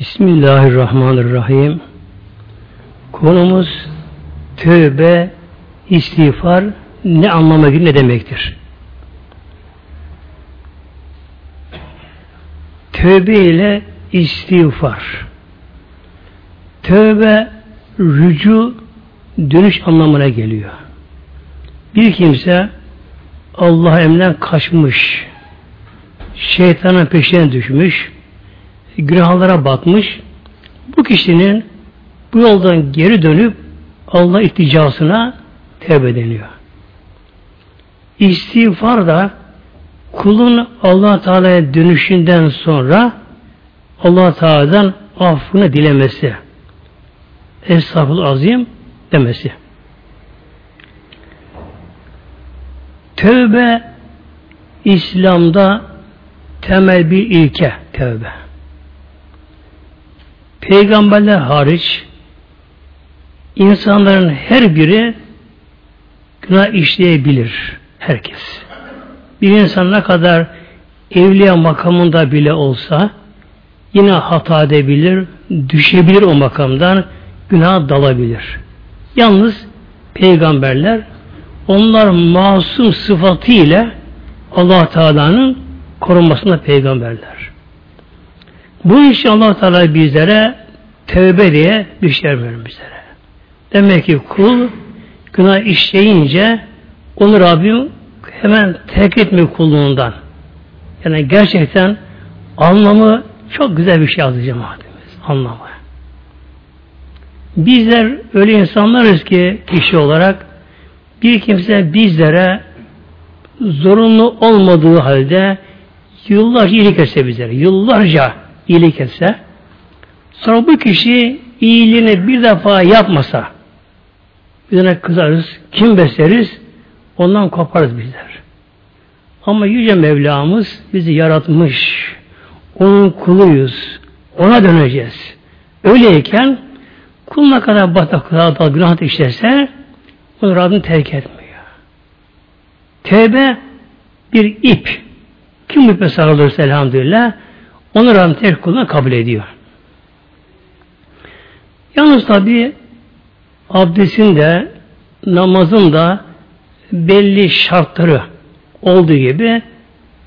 Bismillahirrahmanirrahim. Konumuz tövbe, istiğfar ne anlama gelir ne demektir? Tövbe ile istiğfar. Tövbe rücu dönüş anlamına geliyor. Bir kimse Allah emrinden kaçmış, şeytanın peşine düşmüş, günahlara batmış, bu kişinin bu yoldan geri dönüp Allah ihticasına tevbe deniyor. İstiğfar da kulun allah Teala'ya dönüşünden sonra allah Teala'dan affını dilemesi. Estağfurullah azim demesi. Tövbe İslam'da temel bir ilke tövbe. Peygamberler hariç insanların her biri günah işleyebilir. Herkes. Bir insan ne kadar evliya makamında bile olsa yine hata edebilir, düşebilir o makamdan, günah dalabilir. Yalnız peygamberler onlar masum sıfatı ile Allah Teala'nın korunmasında peygamberler. Bu iş Allah Teala bizlere tövbe diye bir şey verir bizlere. Demek ki kul günah işleyince onu Rabbim hemen terk etmiyor kulluğundan. Yani gerçekten anlamı çok güzel bir şey yazdı cemaatimiz. Anlamı. Bizler öyle insanlarız ki kişi olarak bir kimse bizlere zorunlu olmadığı halde yıllarca iyilik etse bizlere, yıllarca iyilik etse sonra bu kişi iyiliğini bir defa yapmasa bizlere kızarız, kim besleriz ondan koparız bizler. Ama Yüce Mevlamız bizi yaratmış, onun kuluyuz, ona döneceğiz. Öyleyken kul ne kadar bataklığa günah işlerse onu Rabbim terk etmiyor. Tevbe bir ip. Kim ipe sarılırsa elhamdülillah onu Rabbim terk kuluna kabul ediyor. Yalnız tabi abdestin de namazın da belli şartları olduğu gibi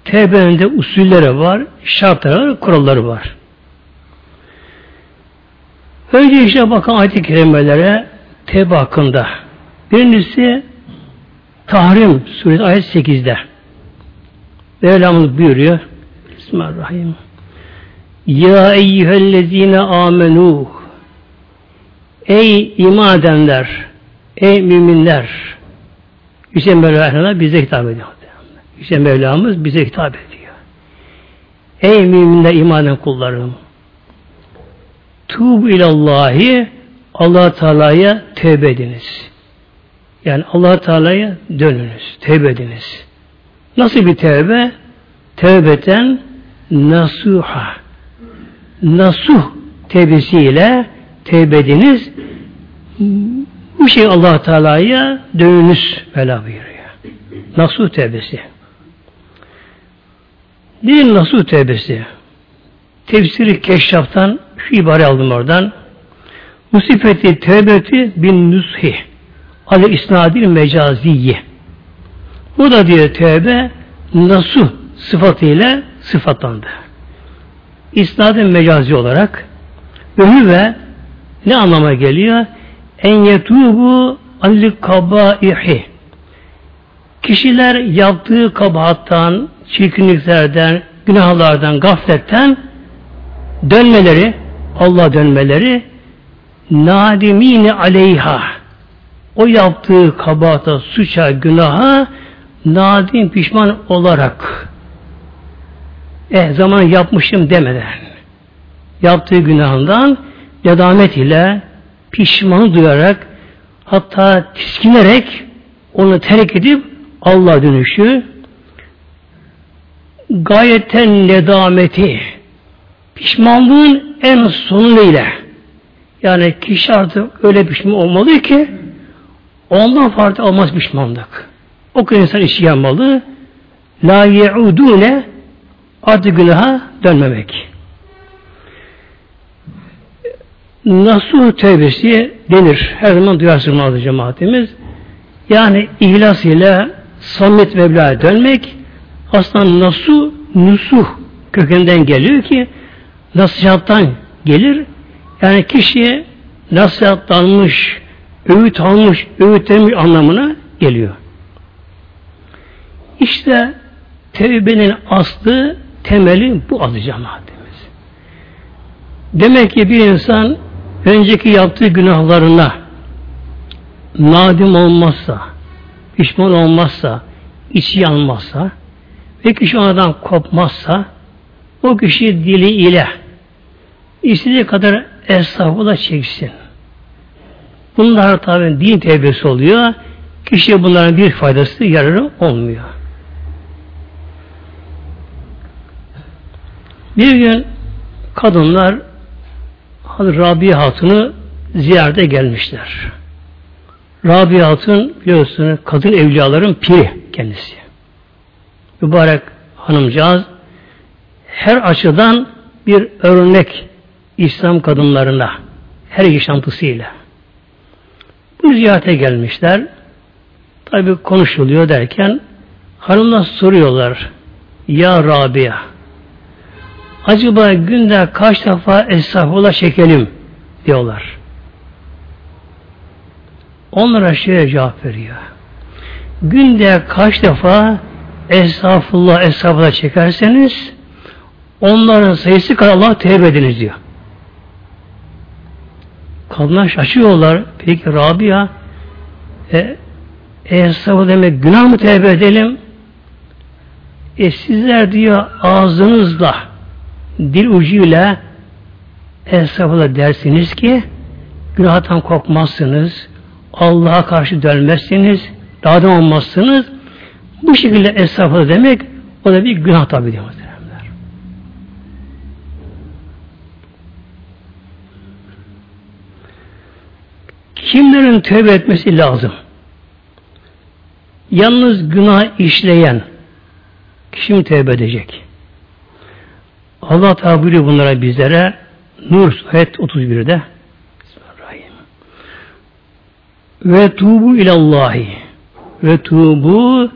tevbenin usulleri var, şartları var, kuralları var. Önce işte bakın ayet-i kerimelere tevbe hakkında. Birincisi Tahrim suresi ayet 8'de. Mevlamız buyuruyor. Bismillahirrahmanirrahim. Ya eyyühellezine amenu Ey iman edenler, ey müminler, Yüce Mevlana bize hitap ediyor. Yüce Mevlamız bize hitap ediyor. Ey müminler imanen kullarım. Tuğbu ilallahi allah Teala'ya tövbe ediniz. Yani allah Teala'ya dönünüz. Tövbe ediniz. Nasıl bir tövbe? Tövbeten nasuha. Nasuh tevbesiyle tevbe ediniz. Bu şey allah Teala'ya dönünüz. Mevla buyuruyor. Nasuh tevbesi. Bir nasuh tevbesi. Tefsiri Keşşaf'tan şu ibare aldım oradan. Musifeti tevbeti bin nushi ale isnadil mecaziyi. Bu da diyor tevbe nasuh sıfatıyla sıfatlandı. İsnadın mecazi olarak ölü ve ne anlama geliyor? En yetubu alli kabaihi Kişiler yaptığı kabahattan, çirkinliklerden, günahlardan, gafletten dönmeleri, Allah dönmeleri nadimine aleyha o yaptığı kabahata, suça, günaha nadim pişman olarak e zaman yapmışım demeden yaptığı günahından nedamet ile pişman duyarak hatta tiskinerek onu terk edip Allah dönüşü gayeten nedameti pişmanlığın en sonuyla yani kişi artık öyle pişman olmalı ki ondan farklı olmaz pişmanlık. O kadar insan işi yapmalı. La ye'udune artık günaha dönmemek. nasuh tevbesi denir. Her zaman duyarsın adı cemaatimiz. Yani ihlas ile samimiyet Mevla'ya dönmek aslında nasuh, nusuh kökünden geliyor ki nasihattan gelir. Yani kişiye nasihatlanmış, öğüt almış, öğütlenmiş anlamına geliyor. İşte tevbenin aslı, temeli bu adı cemaatimiz. Demek ki bir insan önceki yaptığı günahlarına nadim olmazsa, pişman olmazsa, içi yanmazsa ve kişi ondan kopmazsa o kişi dili ile istediği kadar estağfurullah çeksin. Bunlar tabi din tevbesi oluyor. Kişiye bunların bir faydası yararı olmuyor. Bir gün kadınlar Rabia Hatun'u ziyarete gelmişler. Rabia Hatun biliyorsunuz kadın evliyaların piri kendisi. Mübarek hanımcağız her açıdan bir örnek İslam kadınlarına her yaşantısıyla. Bu ziyarete gelmişler. Tabi konuşuluyor derken hanımlar soruyorlar. Ya Rabia acaba günde kaç defa estağfurullah çekelim diyorlar. Onlara şöyle cevap veriyor. Günde kaç defa estağfurullah estağfurullah çekerseniz onların sayısı kadar Allah tevbe ediniz diyor. Kadınlar şaşıyorlar. Peki Rabia e, estağfurullah demek günah mı tevbe edelim? E sizler diyor ağzınızla dil ucuyla estağfurullah dersiniz ki günahtan korkmazsınız, Allah'a karşı dönmezsiniz, dağdan olmazsınız. Bu şekilde estağfurullah demek o da bir günah tabi diyor. Kimlerin tövbe etmesi lazım? Yalnız günah işleyen kişi mi tövbe edecek? Allah Teala buyuruyor bunlara bizlere Nur ayet 31'de ve tubu ilallahi ve tubu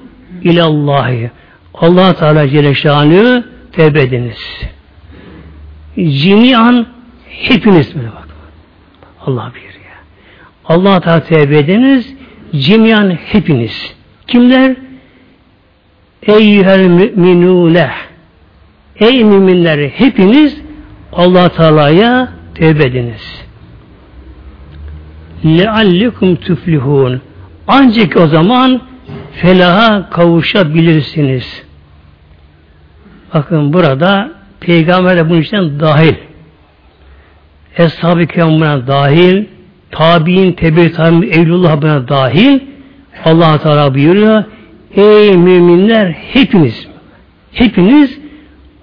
ilallahi Allah Teala Celle Şanı tevbe ediniz. Cimian hepiniz mi bak. Allah bilir ya. Allah Teala tevbe ediniz. Cimian hepiniz. Kimler? Eyyühel müminune Ey müminler hepiniz Allah Teala'ya tevbe ediniz. Leallikum tuflihun. Ancak o zaman felaha kavuşabilirsiniz. Bakın burada peygamber de bunun için dahil. Eshab-ı buna dahil. Tabi'in, tebe tabi'in, evlullah buna dahil. allah Teala buyuruyor. Ey müminler hepiniz hepiniz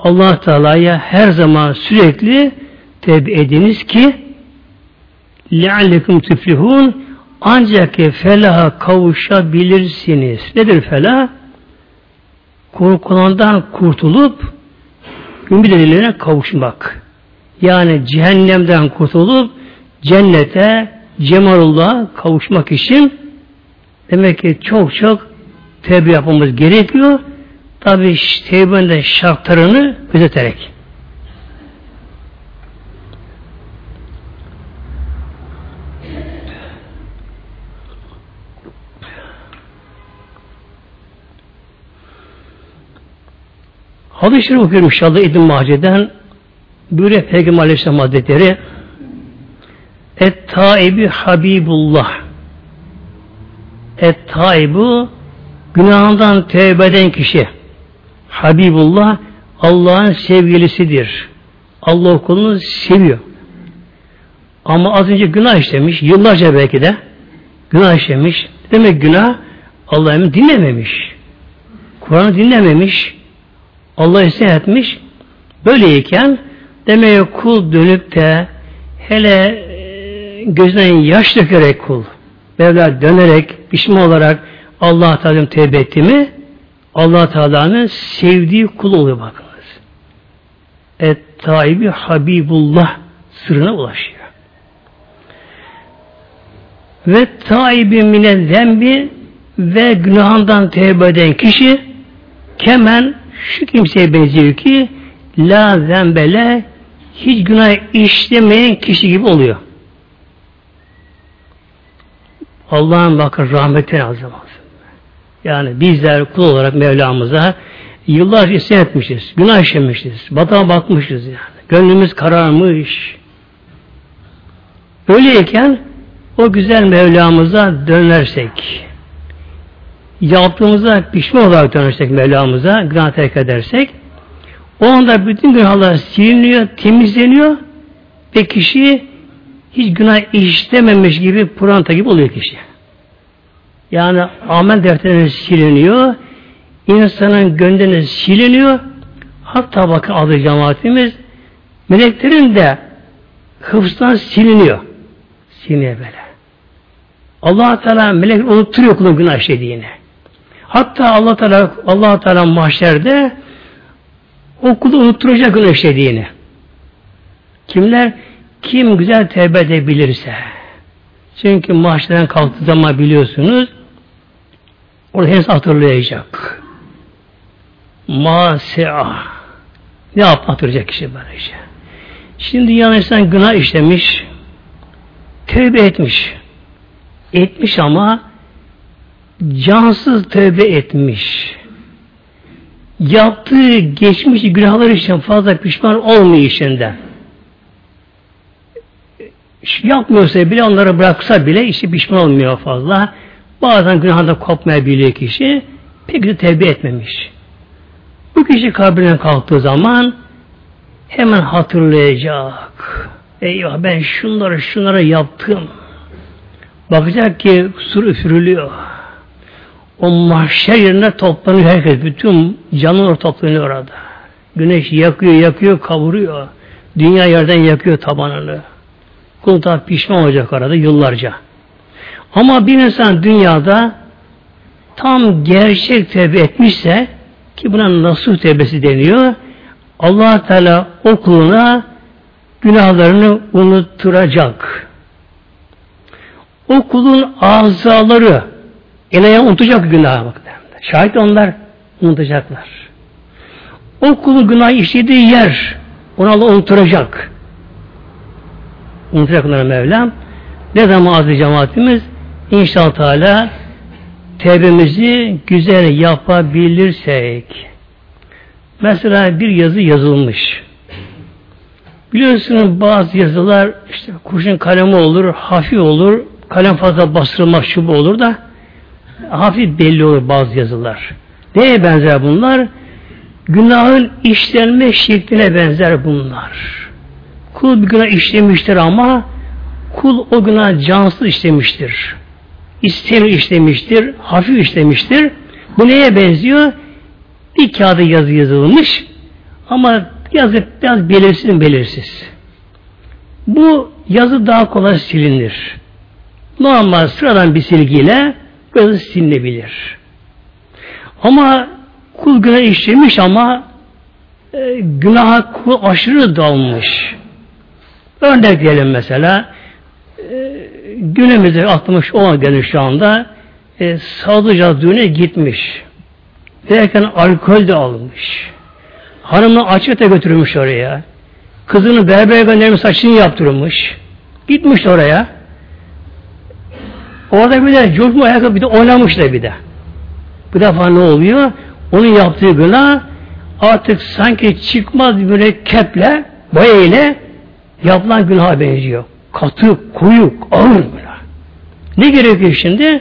Allah Teala'ya her zaman sürekli tevbe ediniz ki leallekum tüflihun ancak ki felaha kavuşabilirsiniz. Nedir felah? Korkulandan kurtulup ümit edilerine kavuşmak. Yani cehennemden kurtulup cennete Cemalullah'a kavuşmak için demek ki çok çok tevbe yapmamız gerekiyor. Tabi tevbenin de şartlarını gözeterek. Hadis-i Şerif okuyorum inşallah İbn Mace'den. Böyle Peygamber Aleyhisselam Hazretleri Et-taibi Habibullah. Et-taibu günahından tevbe kişi Habibullah Allah'ın sevgilisidir. Allah kulunu seviyor. Ama az önce günah işlemiş, yıllarca belki de günah işlemiş. Demek günah Allah'ı dinlememiş. Kur'an'ı dinlememiş. Allah isyan etmiş. Böyleyken demek kul dönüp de hele e, gözünden yaş dökerek kul Mevla dönerek, pişman olarak Allah Teala'nın tevbe etti mi allah Teala'nın sevdiği kul oluyor bakınız. Et-taibi Habibullah sırrına ulaşıyor. ve taibi mine zembi ve günahından tevbe eden kişi kemen şu kimseye benziyor ki la zembele hiç günah işlemeyen kişi gibi oluyor. Allah'ın bakın rahmetine azamaz. Yani bizler kul olarak Mevlamıza yıllar isyan etmişiz. Günah işlemişiz. Batağa bakmışız yani. Gönlümüz kararmış. Öyleyken o güzel Mevlamıza dönersek, yaptığımıza pişman olarak dönersek Mevlamıza, günah terk edersek, o anda bütün günahlar siliniyor, temizleniyor ve kişi hiç günah işlememiş gibi pıranta gibi oluyor kişi. Yani amel defterleri siliniyor, insanın gönlünü siliniyor, hatta bakın adı cemaatimiz, meleklerin de hıfzdan siliniyor. Siliniyor böyle. allah Teala melek unutturuyor kulun günah işlediğini. Hatta allah Teala, allah Teala mahşerde o kulu unutturacak günah işlediğini. Kimler? Kim güzel tevbe edebilirse. Çünkü mahşerden kalktığı zaman biliyorsunuz orada henüz hatırlayacak. Masi'a. Ne yaptı hatırlayacak kişi böylece. Şimdi yani insan günah işlemiş, tövbe etmiş. Etmiş ama cansız tövbe etmiş. Yaptığı geçmiş günahlar için fazla pişman olmuyor işinden. Yapmıyorsa bile onları bıraksa bile işi pişman olmuyor fazla. Bazen günahında kopmayabiliyor kişi. Pek de tevbe etmemiş. Bu kişi kabrine kalktığı zaman hemen hatırlayacak. Eyvah ben şunları şunları yaptım. Bakacak ki sur üfürülüyor. O mahşer yerine toplanıyor herkes. Bütün canlılar toplanıyor orada. Güneş yakıyor, yakıyor, kavuruyor. Dünya yerden yakıyor tabanını. Kul da pişman olacak arada yıllarca. Ama bir insan dünyada tam gerçek tevbe etmişse ki buna nasıl tevbesi deniyor allah Teala o kuluna günahlarını unutturacak. O kulun azaları ele unutacak günah bak. Şahit onlar unutacaklar. O kulu günah işlediği yer onu Allah unutturacak. Unutacak onları Mevlam. Ne zaman aziz cemaatimiz? İnşallah Teala tevbemizi güzel yapabilirsek. Mesela bir yazı yazılmış. Biliyorsunuz bazı yazılar işte kurşun kalemi olur, hafif olur, kalem fazla bastırılmak şubu olur da hafif belli olur bazı yazılar. Neye benzer bunlar? Günahın işlenme şekline benzer bunlar. Kul bir günah işlemiştir ama kul o günah cansız işlemiştir. İstemi işlemiştir, hafif işlemiştir. Bu neye benziyor? Bir kağıda yazı yazılmış ama yazı biraz belirsiz belirsiz. Bu yazı daha kolay silinir. Normal sıradan bir silgiyle yazı silinebilir. Ama kul günah işlemiş ama e, günaha kul aşırı dalmış. Örnek diyelim mesela e, günümüzde atmış olan gelir şu anda e, Sadıca düğüne gitmiş. Derken alkol de almış. Hanımını açıkta götürmüş oraya. Kızını berbere göndermiş saçını yaptırmış. Gitmiş oraya. Orada bir de coşma ayakkabı bir de oynamış da bir de. Bu defa ne oluyor? Onun yaptığı günah artık sanki çıkmaz mürekkeple boyayla yapılan günaha benziyor. Katı, koyu, ağır günah. Ne gerekiyor şimdi?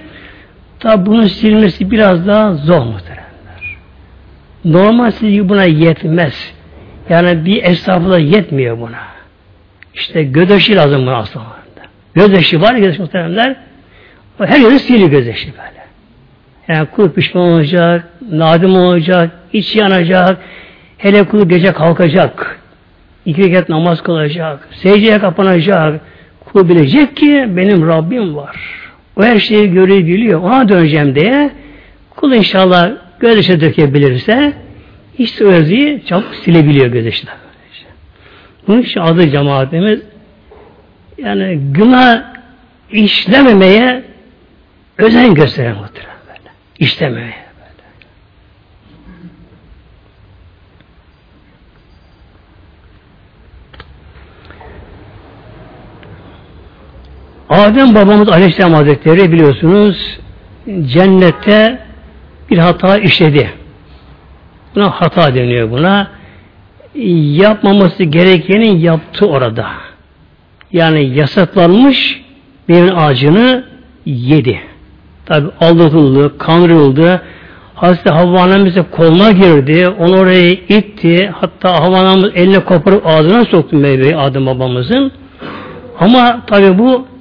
Tabi bunun silmesi biraz daha zor muhteremler. Normal silgi buna yetmez. Yani bir estağfurullah yetmiyor buna. İşte gödeşi lazım buna aslında. Gödeşi var ya gödeşi muhteremler. Her yeri siliyor gödeşi böyle. Yani kul pişman olacak, nadim olacak, iç yanacak, hele kul gece kalkacak, iki rekat namaz kılacak, secdeye kapanacak, kul bilecek ki benim Rabbim var. O her şeyi görüyor, biliyor. Ona döneceğim diye kul inşallah gözyaşı dökebilirse işte o çabuk silebiliyor gözyaşı Bunun için adı cemaatimiz yani günah işlememeye özen gösteren muhtemelen. İşlememeye. Adem babamız Aleyhisselam Hazretleri biliyorsunuz cennette bir hata işledi. Buna hata deniyor buna. Yapmaması gerekeni yaptı orada. Yani yasaklanmış bir ağacını yedi. Tabi aldatıldı, kandırıldı. Hazreti Havva annemize koluna girdi. Onu oraya itti. Hatta Havva annemiz eline koparıp ağzına soktu meyveyi Adem babamızın. Ama tabi bu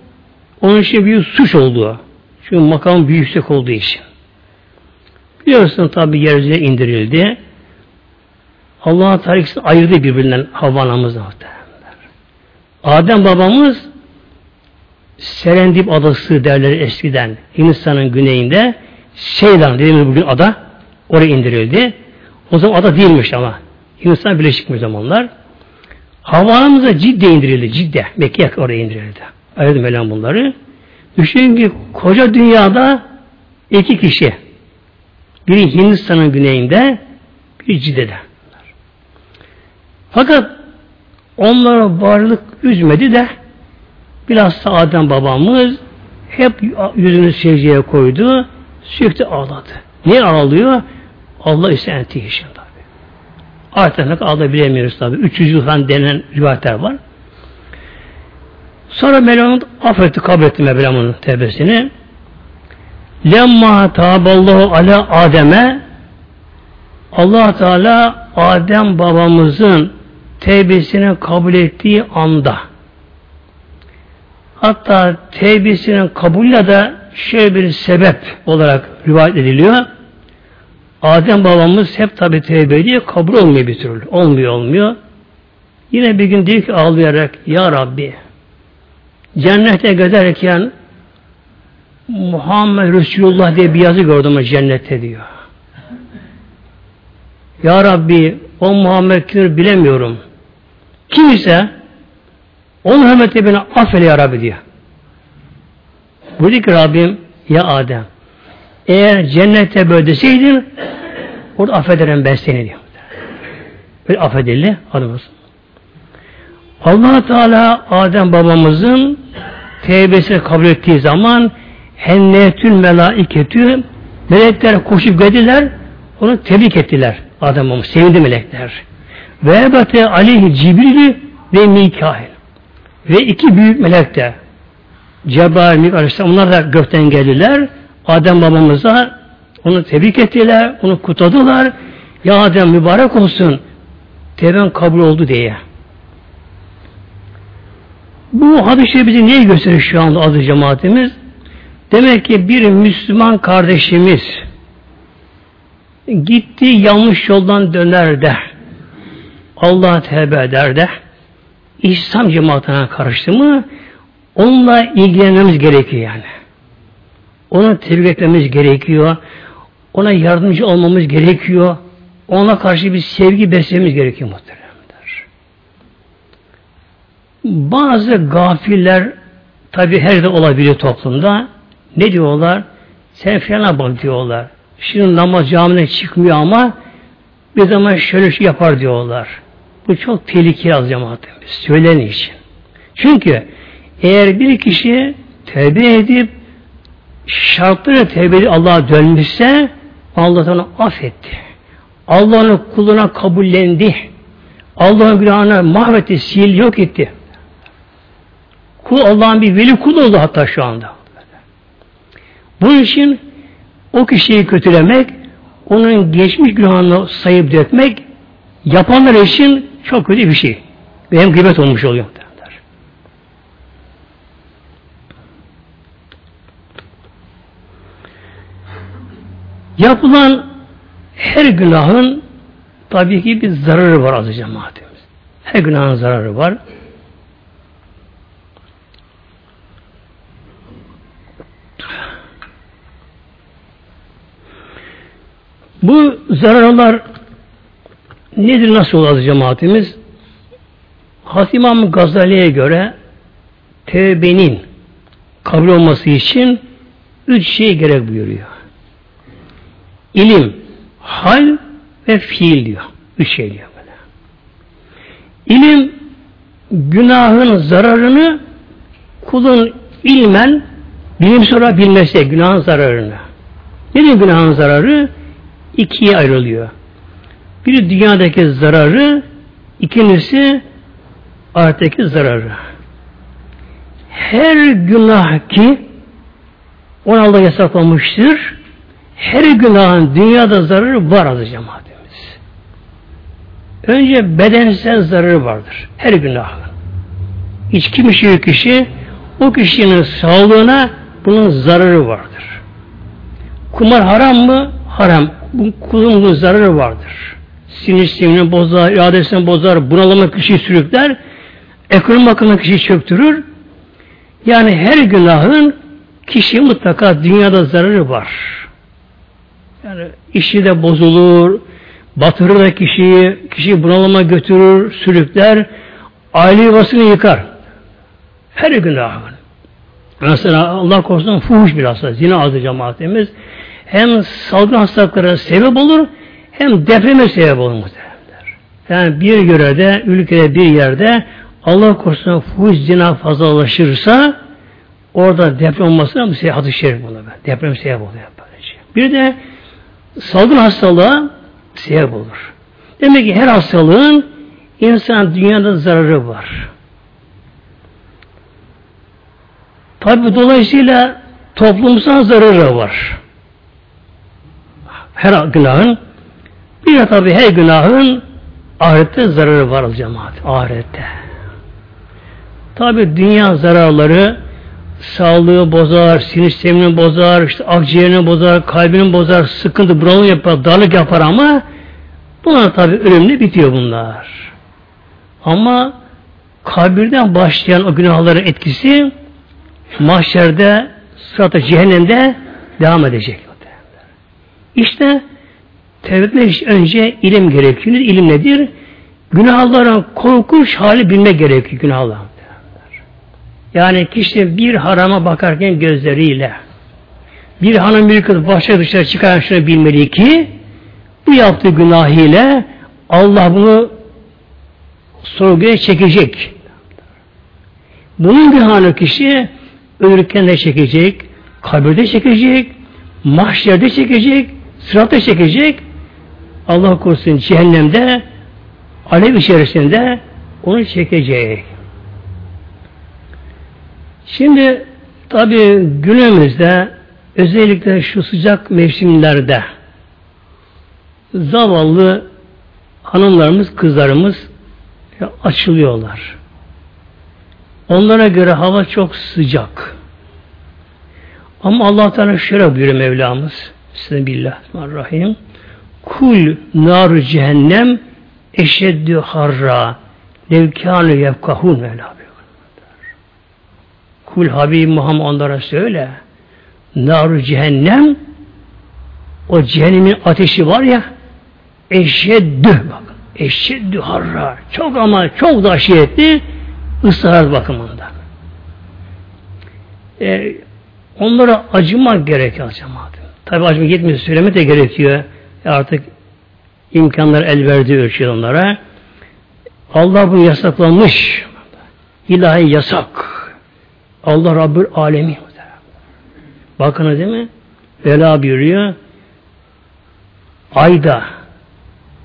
onun için bir suç oldu. Çünkü makam büyük yüksek olduğu için. Biliyorsun tabi yeryüzüne indirildi. Allah Teala ikisini ayırdı birbirinden Havva anamızla. Adem babamız Serendip adası derler eskiden. Hindistan'ın güneyinde Seylan dediğimiz bugün ada oraya indirildi. O zaman ada değilmiş ama. Hindistan birleşik mi zamanlar. Havanımıza ciddi indirildi. Cidde. Mekke'ye oraya indirildi. Ayırdı Mevlam bunları. Düşünün ki koca dünyada iki kişi. Biri Hindistan'ın güneyinde, biri Cidde'de. Fakat onlara varlık üzmedi de bilhassa Adem babamız hep yüzünü secdeye koydu, sürekli ağladı. Niye ağlıyor? Allah ise entihişin tabi. Artık ne kadar bilemiyoruz tabi. 300 yıl denen rivayetler var. Sonra Mevlam affetti, kabul etti Mevlam'ın tevbesini. Lemma taballahu ala Adem'e Allah Teala Adem babamızın tevbesini kabul ettiği anda hatta tevbesinin kabulüyle de şöyle bir sebep olarak rivayet ediliyor. Adem babamız hep tabi tevbe ediyor, kabul olmuyor bir türlü. Olmuyor, olmuyor. Yine bir gün diyor ki ağlayarak, Ya Rabbi, cennete giderken Muhammed Resulullah diye bir yazı gördüm cennette diyor. Ya Rabbi o Muhammed kimdir bilemiyorum. Kim ise onun hürmeti beni affeyle ya Rabbi diyor. Buyurdu ki Rabbim ya Adem eğer cennette böyle deseydin orada affederim ben seni diyor. Böyle affedildi adımız allah Teala Adem babamızın tevbesini kabul ettiği zaman hennetül melaiketü melekler koşup geldiler onu tebrik ettiler Adem babamız. Sevindi melekler. Ve ebete aleyhi Cibril ve Mikail. Ve iki büyük melek de Cebrail, Mikail onlar da gökten geldiler. Adem babamıza onu tebrik ettiler, onu kutladılar. Ya Adem mübarek olsun, tevben kabul oldu diye. Bu hadis-i bizi neyi gösterir şu anda adı cemaatimiz? Demek ki bir Müslüman kardeşimiz gitti yanlış yoldan döner de Allah'a tevbe eder de İslam cemaatine karıştı mı onunla ilgilenmemiz gerekiyor yani. Ona tebrik etmemiz gerekiyor. Ona yardımcı olmamız gerekiyor. Ona karşı bir sevgi beslememiz gerekiyor muhtemelen. Bazı gafiller tabi her de olabiliyor toplumda. Ne diyorlar? Sen falan bak diyorlar. Şimdi namaz camine çıkmıyor ama bir zaman şöyle şey yapar diyorlar. Bu çok tehlikeli az cemaatimiz. Söylen için. Çünkü eğer bir kişi tevbe edip şartları tevbe edip Allah'a dönmüşse Allah onu affetti. Allah'ın kuluna kabullendi. Allah'ın günahını mahvetti, sil yok etti. Kul Allah'ın bir veli kulu oldu hatta şu anda. Bunun için o kişiyi kötülemek, onun geçmiş günahını sayıp dökmek yapanlar için çok kötü bir şey. Ve hem gıybet olmuş oluyor. Derler. Yapılan her günahın tabii ki bir zararı var azı cemaatimiz. Her günahın zararı var. Bu zararlar nedir nasıl olur kabul olması için üç şey gerek buyuruyor. İlim, hal ve fiil diyor. Üç şey diyor böyle. İlim günahın zararını kulun ilmen bilim sonra bilmesi günahın zararını. Nedir günahın zararı? İkiye ayrılıyor. Biri dünyadaki zararı, ikincisi ahiretteki zararı. Her günah ki onu Allah yasaklamıştır. Her günahın dünyada zararı var adı cemaatimiz. Önce bedensel zararı vardır. Her günahın. İçki mi kişi o kişinin sağlığına bunun zararı vardır. Kumar haram mı? Haram. Bu kulun bu zararı vardır. Sinir sistemini bozar, iradesini bozar, bunalıma kişiyi sürükler, ekonomi bakımından kişiyi çöktürür. Yani her günahın kişi mutlaka dünyada zararı var. Yani işi de bozulur, batırır da kişiyi, kişiyi bunalıma götürür, sürükler, aile yuvasını yıkar. Her günahın. Mesela Allah korusun fuhuş bir hasta, zina adı cemaatimiz. Hem salgın hastalıklara sebep olur, hem depreme sebep olur muhtemelenler. Yani bir yörede, ülkede bir yerde Allah korusun fuhuş zina fazlalaşırsa orada deprem olmasına bu hadis-i şerif ben. Deprem sebep oluyor. Bir de salgın hastalığa sebep olur. Demek ki her hastalığın insan dünyada zararı var. Tabi dolayısıyla toplumsal zararı var. Her günahın bir de tabi her günahın ahirette zararı var cemaat. Ahirette. Tabi dünya zararları sağlığı bozar, sinir sistemini bozar, işte akciğerini bozar, kalbini bozar, sıkıntı, bunalım yapar, darlık yapar ama bunlar tabi ölümle bitiyor bunlar. Ama kabirden başlayan o günahların etkisi mahşerde sırata cehennemde devam edecek. İşte tevbe önce ilim gerekiyor. İlim nedir? Günahların korkunç hali bilmek gerekiyor günahlar. Yani kişi bir harama bakarken gözleriyle bir hanım bir kız başka dışarı çıkaran şunu bilmeli ki bu yaptığı günah ile Allah bunu sorguya çekecek. Bunun günahını kişi ölürken de çekecek, kabirde çekecek, mahşerde çekecek, sıratta çekecek, Allah korusun cehennemde alev içerisinde onu çekecek. Şimdi tabi günümüzde özellikle şu sıcak mevsimlerde zavallı hanımlarımız, kızlarımız açılıyorlar. Onlara göre hava çok sıcak. Ama Allah Teala şöyle buyuruyor Mevlamız. Bismillahirrahmanirrahim. Kul nar cehennem eşeddü harra levkânü yefkahun Mevla Kul Habib Muhammed onlara söyle. Nar cehennem o cehennemin ateşi var ya eşeddü bak eşeddü harra çok ama çok da şiddetli ısrar bakımında. E, onlara acımak gerekiyor acımak. Tabi acımak yetmiyor, söyleme de gerekiyor. E artık imkanlar el verdiği ölçüde onlara. Allah bunu yasaklamış. İlahi yasak. Allah Rabbül Alemi. Bakın değil mi? Vela buyuruyor. Ayda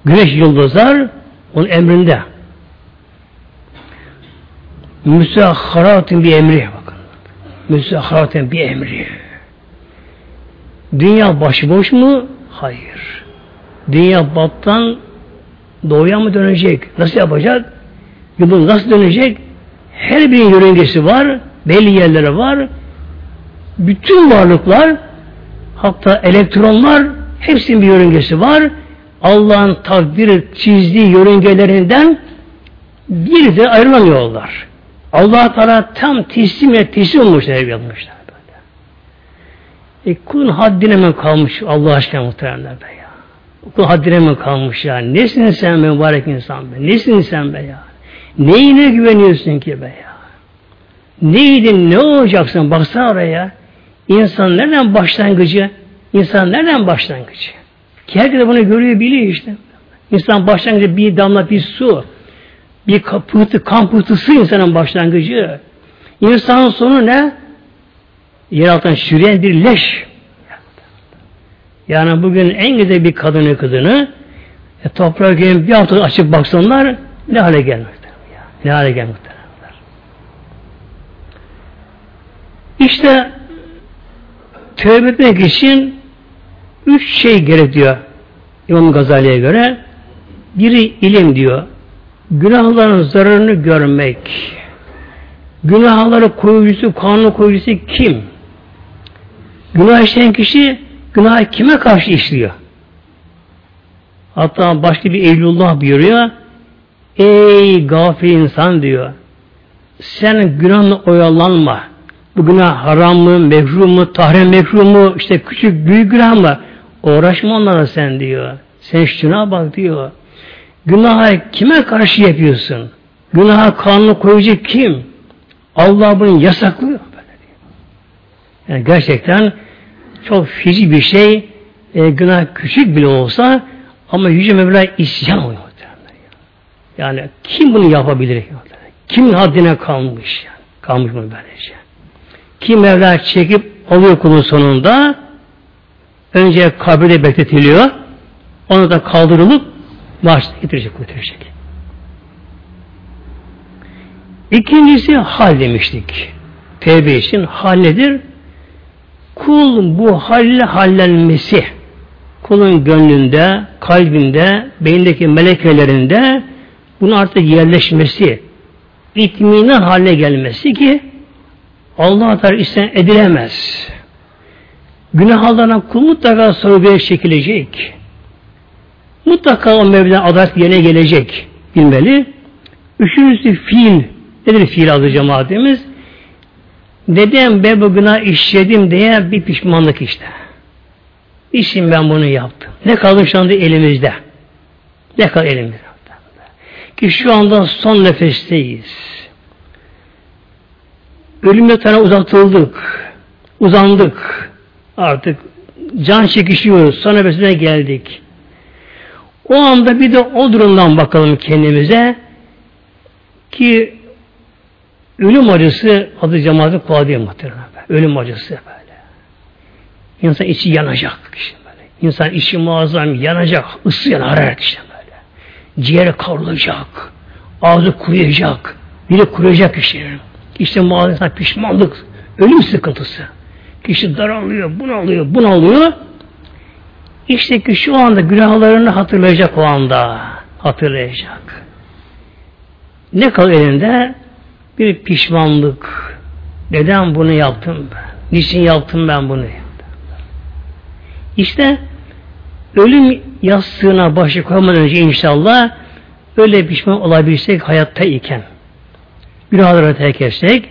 güneş yıldızlar onun emrinde. Müsahharatın bir emri bakın. Müsahharatın bir emri. Dünya başıboş mu? Hayır. Dünya battan doğuya mı dönecek? Nasıl yapacak? Yıldız nasıl dönecek? Her bir yörüngesi var. Belli yerleri var. Bütün varlıklar hatta elektronlar hepsinin bir yörüngesi var. Allah'ın takdir çizdiği yörüngelerinden bir de ayrılamıyorlar allah Teala tam teslim et, teslim olmuşlar, yapmışlar. E kulun haddine mi kalmış Allah aşkına muhteremler be ya. Kulun haddine mi kalmış ya? Nesin sen be mübarek insan be? Nesin sen be ya? Neyine güveniyorsun ki be ya? Neydin, ne olacaksın? Baksana oraya. İnsan nereden başlangıcı? İnsan nereden başlangıcı? Ki herkes bunu görüyor, biliyor işte. İnsan başlangıcı bir damla bir su. Bir pıhtı, kan pıhtısı insanın başlangıcı. İnsanın sonu ne? Yer altından şüreyen bir leş. Yani bugün en güzel bir kadını kızını e, toprağa bir hafta açıp baksanlar ne hale gelmektedir. Ne hale gelmektedir. İşte tövbe etmek için üç şey gerekiyor İmam Gazali'ye göre. Biri ilim diyor. Günahların zararını görmek. Günahları koyucusu, kanun koyucusu kim? Günah işleyen kişi günah kime karşı işliyor? Hatta başka bir Eylullah buyuruyor. Ey gafil insan diyor. Sen günahla oyalanma. Bu günah haram mı, mekruh mu, tahrim mekruh mu, işte küçük büyük günah mı? Uğraşma onlara sen diyor. Sen şuna bak diyor. Günaha kime karşı yapıyorsun? Günaha kanunu koyucu kim? Allah bunu yasaklıyor. Yani gerçekten çok fizi bir şey, e, günah küçük bile olsa ama Yüce Mevla isyan oluyor. Yani kim bunu yapabilir? Kimin haddine kalmış? Yani? Kalmış mı böylece? Kim Mevla çekip alıyor kulun sonunda önce kabirde bekletiliyor onu da kaldırılıp maaşına getirecek, götürecek. İkincisi hal demiştik. Tevbe için hal nedir? Kul bu halle hallenmesi kulun gönlünde, kalbinde, beyindeki melekelerinde bunun artık yerleşmesi, itminan haline gelmesi ki Allah Teala isten edilemez. Günahlarına kul mutlaka sorguya çekilecek. Mutlaka o Mevla adalet yerine gelecek bilmeli. Üçüncüsü fiil. Nedir fiil adı cemaatimiz? Neden ben bu günah işledim diye bir pişmanlık işte. İşim ben bunu yaptım. Ne kaldı şu anda elimizde? Ne kaldı elimizde? Ki şu anda son nefesteyiz. Ölümle tane uzatıldık. Uzandık. Artık can çekişiyoruz. Son nefesine geldik. O anda bir de o durumdan bakalım kendimize ki ölüm acısı adı cemaatin kolay değil muhtemelen. Ölüm acısı böyle. İnsan içi yanacak işte böyle. İnsan içi muazzam yanacak, ısı yanar işte böyle. Ciğeri kavrulacak, ağzı kuruyacak, biri kuruyacak kişinin. İşte muazzam pişmanlık, ölüm sıkıntısı. Kişi daralıyor, bunalıyor, bunalıyor. İşte ki şu anda günahlarını hatırlayacak o anda. Hatırlayacak. Ne kalır elinde? Bir pişmanlık. Neden bunu yaptım ben? Niçin yaptım ben bunu? İşte ölüm yastığına başı koymadan önce inşallah öyle pişman olabilsek hayatta iken günahları terk etsek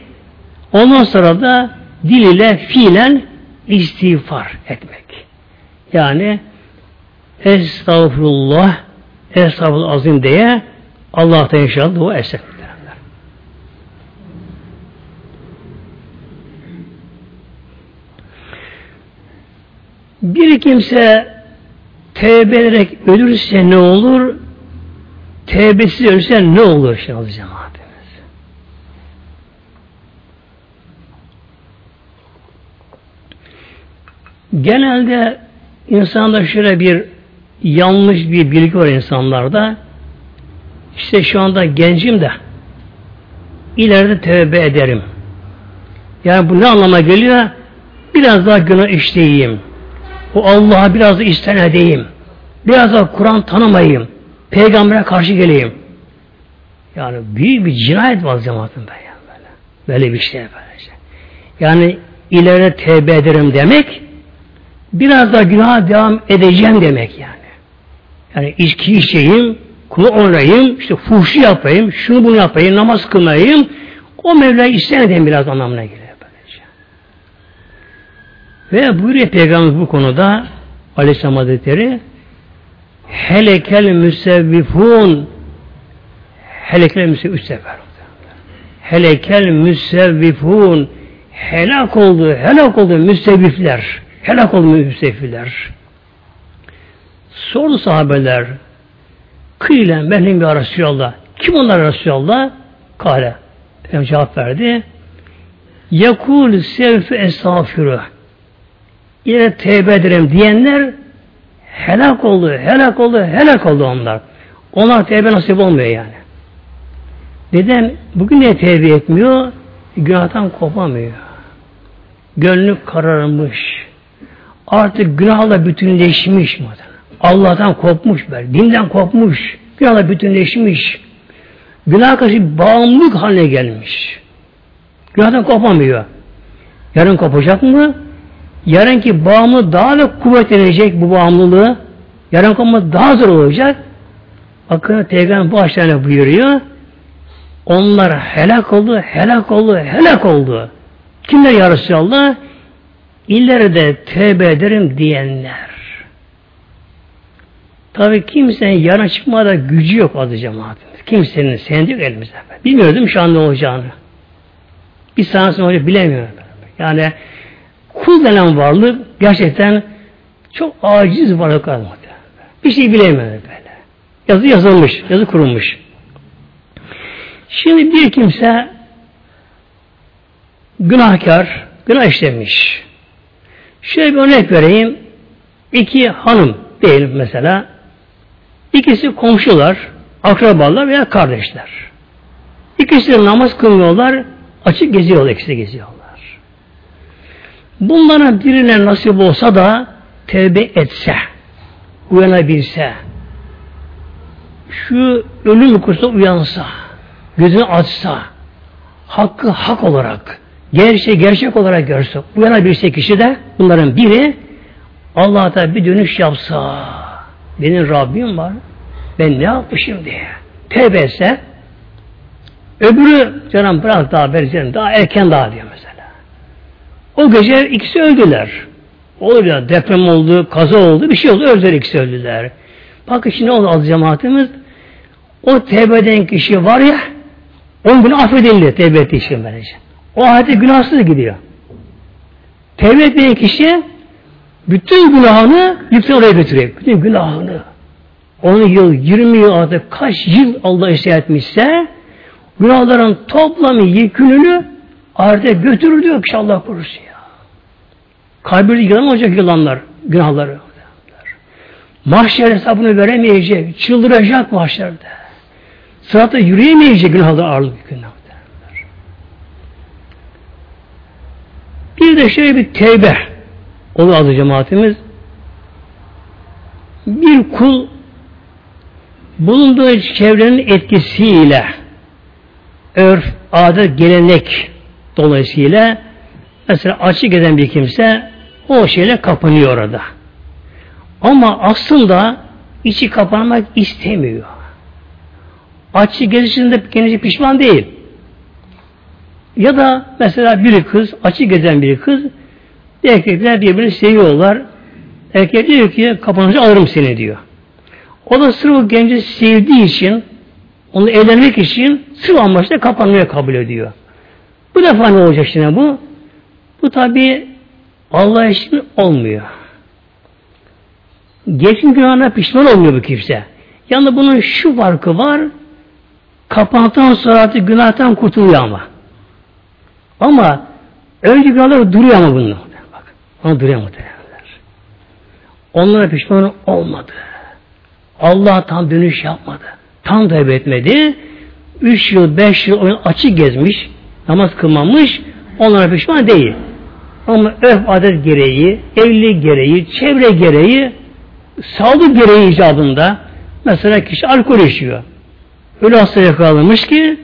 ondan sonra da dil ile fiilen istiğfar etmek. Yani Estağfurullah Estağfurullah azim diye Allah'tan inşallah dua etsek. Bir kimse tevbe ederek ölürse ne olur? Tevbesiz ölürse ne olur şimdi cemaatimiz? Genelde insanda şöyle bir yanlış bir bilgi var insanlarda. İşte şu anda gencim de ileride tövbe ederim. Yani bu ne anlama geliyor? Biraz daha günah işleyeyim. O Allah'a biraz da istan edeyim. Biraz da Kur'an tanımayayım. Peygamber'e karşı geleyim. Yani büyük bir cinayet var cemaatinde. Yani böyle. böyle bir şey böylece. Yani ileride tevbe ederim demek biraz daha günaha devam edeceğim demek yani. Yani içki içeyim, kulu onayım, işte fuhşu yapayım, şunu bunu yapayım, namaz kılmayayım. O Mevla'yı istemeden biraz anlamına geliyor. Ve buyuruyor Peygamber bu konuda Aleyhisselam Hazretleri helekel müsevvifun helekel müsevvif üç sefer. helekel müsevvifun helak oldu, helak oldu müstevifler. Helak oldu müstevifler. Sordu sahabeler kıylen benim ya Resulallah. Kim onlar Resulallah? Kale. Peygamber cevap verdi. Yakul sevfi estağfirü. Yine tevbe ederim diyenler helak oldu, helak oldu, helak oldu onlar. Onlar tevbe nasip olmuyor yani. Neden? Bugün niye tevbe etmiyor? Günahtan kopamıyor. Gönlü kararmış. Artık günahla bütünleşmiş. Allah'tan kopmuş böyle. Dinden kopmuş. Günahla bütünleşmiş. Günah karşı bağımlılık haline gelmiş. Günahdan kopamıyor. Yarın kopacak mı? Yarınki bağımlı daha da kuvvetlenecek bu bağımlılığı. Yarın kopma daha zor olacak. Bakın Peygamber bu aşağıya buyuruyor. Onlar helak oldu, helak oldu, helak oldu. Kimler ya Resulallah? İleride tevbe ederim diyenler. Tabi kimsenin yana çıkmada gücü yok adı cemaatimiz. Kimsenin sendi yok elimizde. Bilmiyordum şu an ne olacağını. Bir saniye olacak bilemiyorum. Yani kul denen varlık gerçekten çok aciz varlık varlık. Bir şey bilemiyor böyle. Yazı yazılmış, yazı kurulmuş. Şimdi bir kimse günahkar, günah işlemiş. Şöyle bir örnek vereyim. İki hanım değil mesela. İkisi komşular, akrabalar veya kardeşler. İkisi de namaz kılmıyorlar, açık geziyorlar, ikisi geziyorlar. Bunların birine nasip olsa da tevbe etse, uyanabilse, şu ölüm uykusuna uyansa, gözünü açsa, hakkı hak olarak, gerçeği gerçek olarak görse, uyanabilse kişi de bunların biri Allah'a bir dönüş yapsa, benim Rabbim var, ben ne yapmışım diye. Tevbe etse, öbürü canım bırak daha vereceğim, daha erken daha diyor. O gece ikisi öldüler. Olur ya deprem oldu, kaza oldu, bir şey oldu, öldüler ikisi öldüler. Bakın şimdi ne oldu az cemaatimiz? O tevbe kişi var ya, on gün affedildi tevbe ettiği için böylece. O ahirete günahsız gidiyor. Tevbe etmeyen kişi bütün günahını yüksek oraya götürüyor. Bütün günahını. 10 yıl, 20 yıl artık kaç yıl Allah ıslah etmişse günahların toplamı yükününü ahirete götürür diyor ki Allah korusun ya. Kabirde yılan olacak yılanlar, günahları. Mahşer hesabını veremeyecek, çıldıracak mahşerde. Sırata yürüyemeyecek günahlar ağırlık günahlar. Bir de şöyle bir tevbe olur adı cemaatimiz. Bir kul bulunduğu çevrenin etkisiyle örf, adet, gelenek dolayısıyla mesela açık eden bir kimse o şeyle kapanıyor orada. Ama aslında içi kapanmak istemiyor. Açık gezişinde kendisi pişman değil. Ya da mesela bir kız, açık gezen bir kız erkekler birbirini seviyorlar. Erkek diyor ki kapanınca alırım seni diyor. O da sırf o genci sevdiği için onu evlenmek için sırf amaçla kapanmaya kabul ediyor. Bu defa ne olacak şimdi bu? Bu tabi Allah için olmuyor. Geçin günahına pişman olmuyor bu kimse. Yani bunun şu farkı var. Kapandıktan sonra artık günahtan kurtuluyor ama. Ama önce günahlar duruyor ama bunun. Bak, onu duruyor muhtemelenler. Onlara pişman olmadı. Allah tam dönüş yapmadı. Tam tevbe etmedi. Üç yıl, beş yıl açık gezmiş, namaz kılmamış, onlara pişman değil. Ama öf adet gereği, evlilik gereği, çevre gereği, sağlık gereği icabında mesela kişi alkol içiyor. Öyle hasta yakalamış ki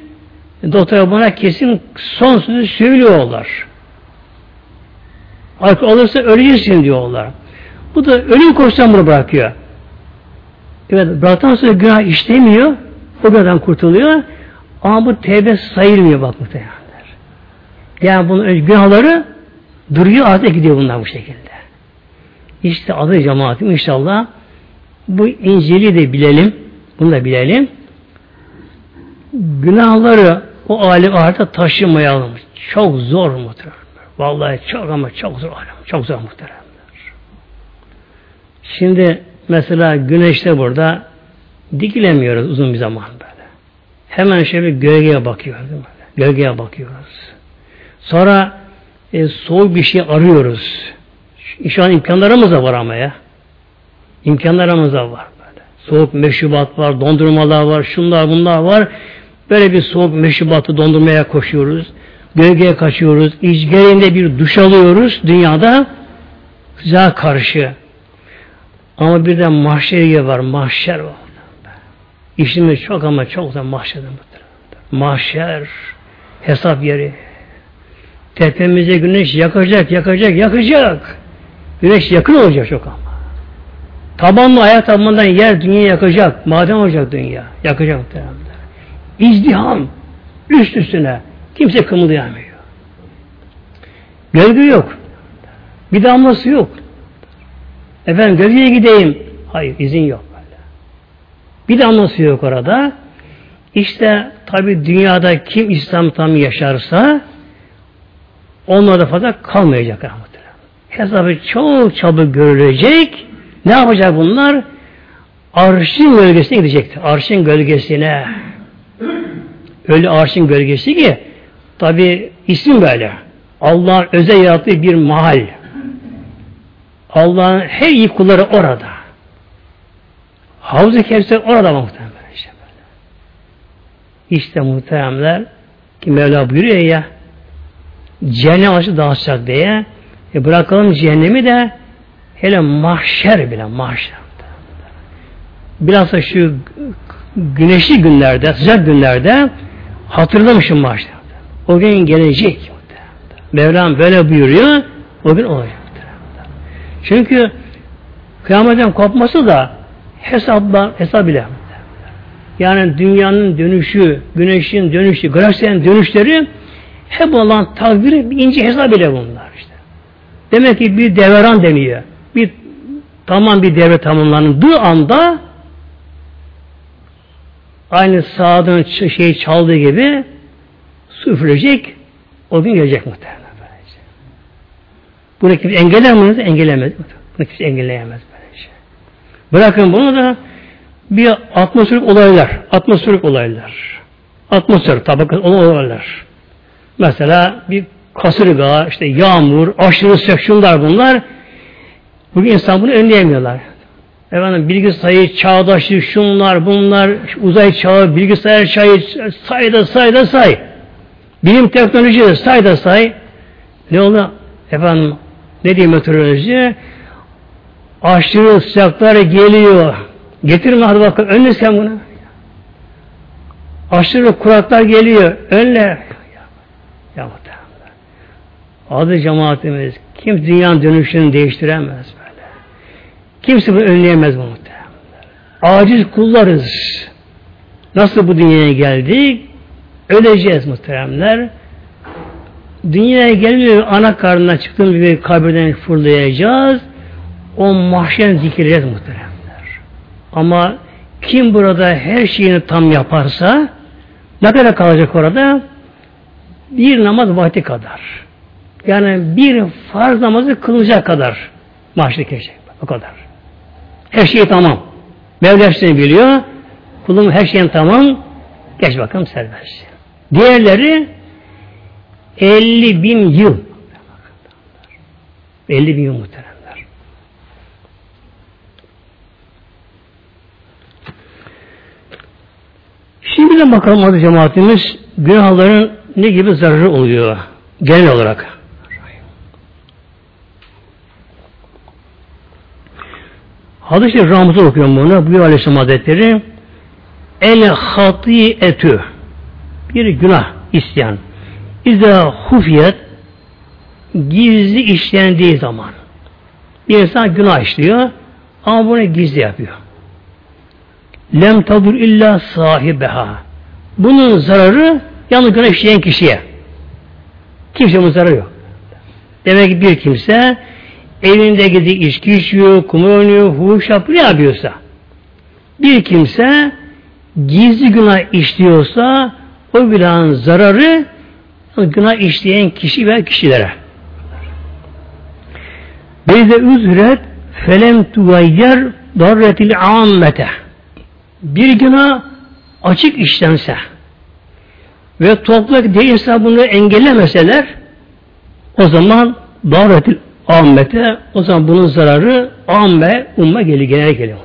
doktor bana kesin son sözü söylüyorlar. Alkol alırsa öleceksin diyorlar. Bu da ölüm bunu bırakıyor. Evet bıraktıktan sonra günah işlemiyor. O günahdan kurtuluyor. Ama bu tevbe sayılmıyor bak muhtemelenler. Yani bunun günahları duruyor artık gidiyor bunlar bu şekilde. İşte adı cemaatim inşallah bu İncil'i de bilelim. Bunu da bilelim. Günahları o alim ahirete taşımayalım. Çok zor muhtemelen. Vallahi çok ama çok zor alim. Çok zor muhtemelen. Şimdi mesela güneşte burada dikilemiyoruz uzun bir zaman böyle. Hemen şöyle gölgeye bakıyoruz. Gölgeye bakıyoruz. Sonra e, soğuk bir şey arıyoruz. Şu an imkanlarımız da var ama ya. İmkanlarımız da var. Böyle. Soğuk meşrubat var, dondurmalar var, şunlar bunlar var. Böyle bir soğuk meşrubatı dondurmaya koşuyoruz. Gölgeye kaçıyoruz. İçgerinde bir duş alıyoruz dünyada. Güzel karşı. Ama bir de mahşer var. Mahşer var. İşimiz çok ama çok da mahşerde Mahşer, hesap yeri. Tepemize güneş yakacak, yakacak, yakacak. Güneş yakın olacak çok ama. Tabanlı ayak tabanından yer dünya yakacak. Maden olacak dünya. Yakacak muhtemelen. İzdiham. Üst üstüne. Kimse kımıldayamıyor. Gölge yok. Bir damlası yok. Efendim gölgeye gideyim. Hayır izin yok. Böyle. Bir damlası yok orada. İşte tabi dünyada kim İslam tam yaşarsa onlar da fazla kalmayacak rahmetler. Hesabı çok çabuk görülecek. Ne yapacak bunlar? Arşın gölgesine gidecektir. Arşın gölgesine. Öyle arşın gölgesi ki tabi isim böyle. Allah'ın özel yarattığı bir mahal. Allah'ın her iyi kulları orada. Havz-ı Kevser orada muhtemelen. Işte, böyle. işte muhteremler ki Mevla buyuruyor ya cehennem aşı dağıtacak diye e bırakalım cehennemi de hele mahşer bile mahşer. Bilhassa şu güneşli günlerde, sıcak günlerde hatırlamışım mahşer. O gün gelecek. Mevlam böyle buyuruyor. O gün olacak. Çünkü kıyametten kopması da hesapla, hesap ile. Yani dünyanın dönüşü, güneşin dönüşü, galaksinin dönüşleri hep olan takdiri bir ince hesap ile bunlar işte. Demek ki bir devran deniyor. Bir tamam bir devre tamamlandığı anda aynı sağdan şey çaldığı gibi su üfleyecek o gün gelecek muhtemelen. Böylece. Bunu kimse engeller mi? Engellemez. Bunu kimse engelleyemez böylece. Bırakın bunu da bir atmosferik olaylar. Atmosferik olaylar. Atmosfer tabaka olaylar. Mesela bir kasırga, işte yağmur, aşırı sıcak şunlar bunlar. Bugün insan bunu önleyemiyorlar. Efendim bilgisayar çağdaşı şunlar bunlar uzay çağı bilgisayar çağı say da say da say. Bilim teknoloji de say da say. Ne oldu? Efendim ne diyeyim meteoroloji? Aşırı sıcaklar geliyor. Getirme hadi bakalım. Önle sen bunu. Aşırı kuraklar geliyor. Önle. Adı cemaatimiz. Kim dünyanın dönüşünü değiştiremez böyle. Kimse bunu önleyemez bu muhtemelen. Aciz kullarız. Nasıl bu dünyaya geldik? Öleceğiz muhteremler. Dünyaya gelmiyor ana karnına çıktığımız bir kabirden fırlayacağız. O mahşer dikileceğiz muhteremler. Ama kim burada her şeyini tam yaparsa ne kadar kalacak orada? bir namaz vakti kadar. Yani bir farz namazı kılacak kadar maaşlı geçecek. O kadar. Her şey tamam. Mevla hepsini biliyor. Kulum her şeyin tamam. Geç bakalım serbest. Diğerleri 50 bin yıl. 50 bin yıl muhteremler. Şimdi de bakalım adı cemaatimiz günahların ne gibi zararı oluyor genel olarak? Hadis-i Ramazan okuyorum bunu. Bu Aleyhisselam Hazretleri El hatiyetü bir günah isyan. İza hufiyet gizli işlendiği zaman bir insan günah işliyor ama bunu gizli yapıyor. Lem tadur illa sahibeha. Bunun zararı Yalnız günah işleyen kişiye. Kimse zararı yok. Demek ki bir kimse evinde gidip içki içiyor, kumar oynuyor, huş yapıyor, ne yapıyorsa. Bir kimse gizli günah işliyorsa o günahın zararı günah işleyen kişi ve kişilere. Beyde üzret felem tugayyer darretil ammete bir günah açık işlense ve toprak değilse bunu engellemeseler o zaman davetil ammete o zaman bunun zararı amme umma geliyor genel geliyor.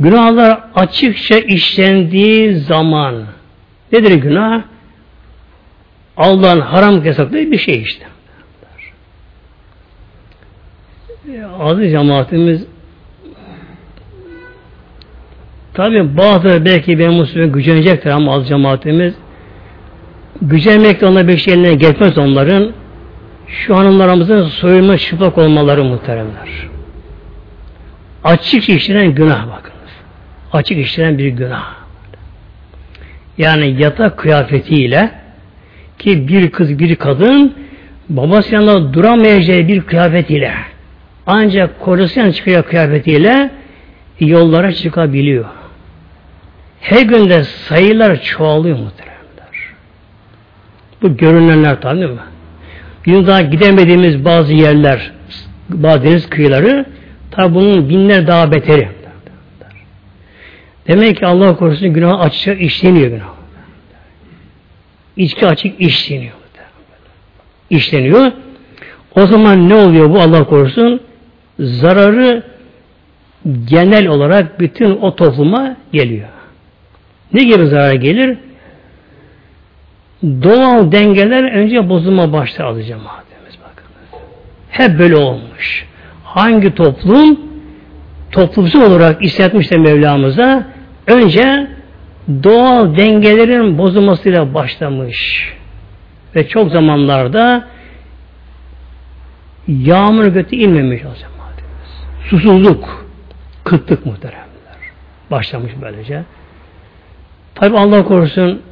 Günahlar açıkça işlendiği zaman nedir günah? Allah'ın haram yasakladığı bir şey işte. Aziz cemaatimiz tabi bazı belki benim Müslüman gücenecektir ama az cemaatimiz gücenmek de bir şey eline geçmez onların şu hanımlarımızın soyulma çıplak olmaları muhteremler. Açık işlenen günah bakınız. Açık işlenen bir günah. Yani yatak kıyafetiyle ki bir kız bir kadın babası yanında duramayacağı bir kıyafetiyle ancak kocasından çıkıyor kıyafetiyle yollara çıkabiliyor. Her günde sayılar çoğalıyor muhteremler. Bu görünenler tabi değil? Daha gidemediğimiz bazı yerler, bazı deniz kıyıları tabi bunun binler daha beteri. Demek ki Allah korusun günah açık işleniyor günah. İçki açık işleniyor. İşleniyor. O zaman ne oluyor bu Allah korusun? Zararı genel olarak bütün o topluma geliyor. Ne gibi zarar gelir? Doğal dengeler önce bozulma başta alacağım cemaatimiz bakınız. Hep böyle olmuş. Hangi toplum toplumsal olarak hissetmişse Mevlamıza önce doğal dengelerin bozulmasıyla başlamış. Ve çok zamanlarda yağmur götü inmemiş o cemaatimiz. Susuzluk, kıtlık muhteremler. Başlamış böylece. Tabi Allah korusun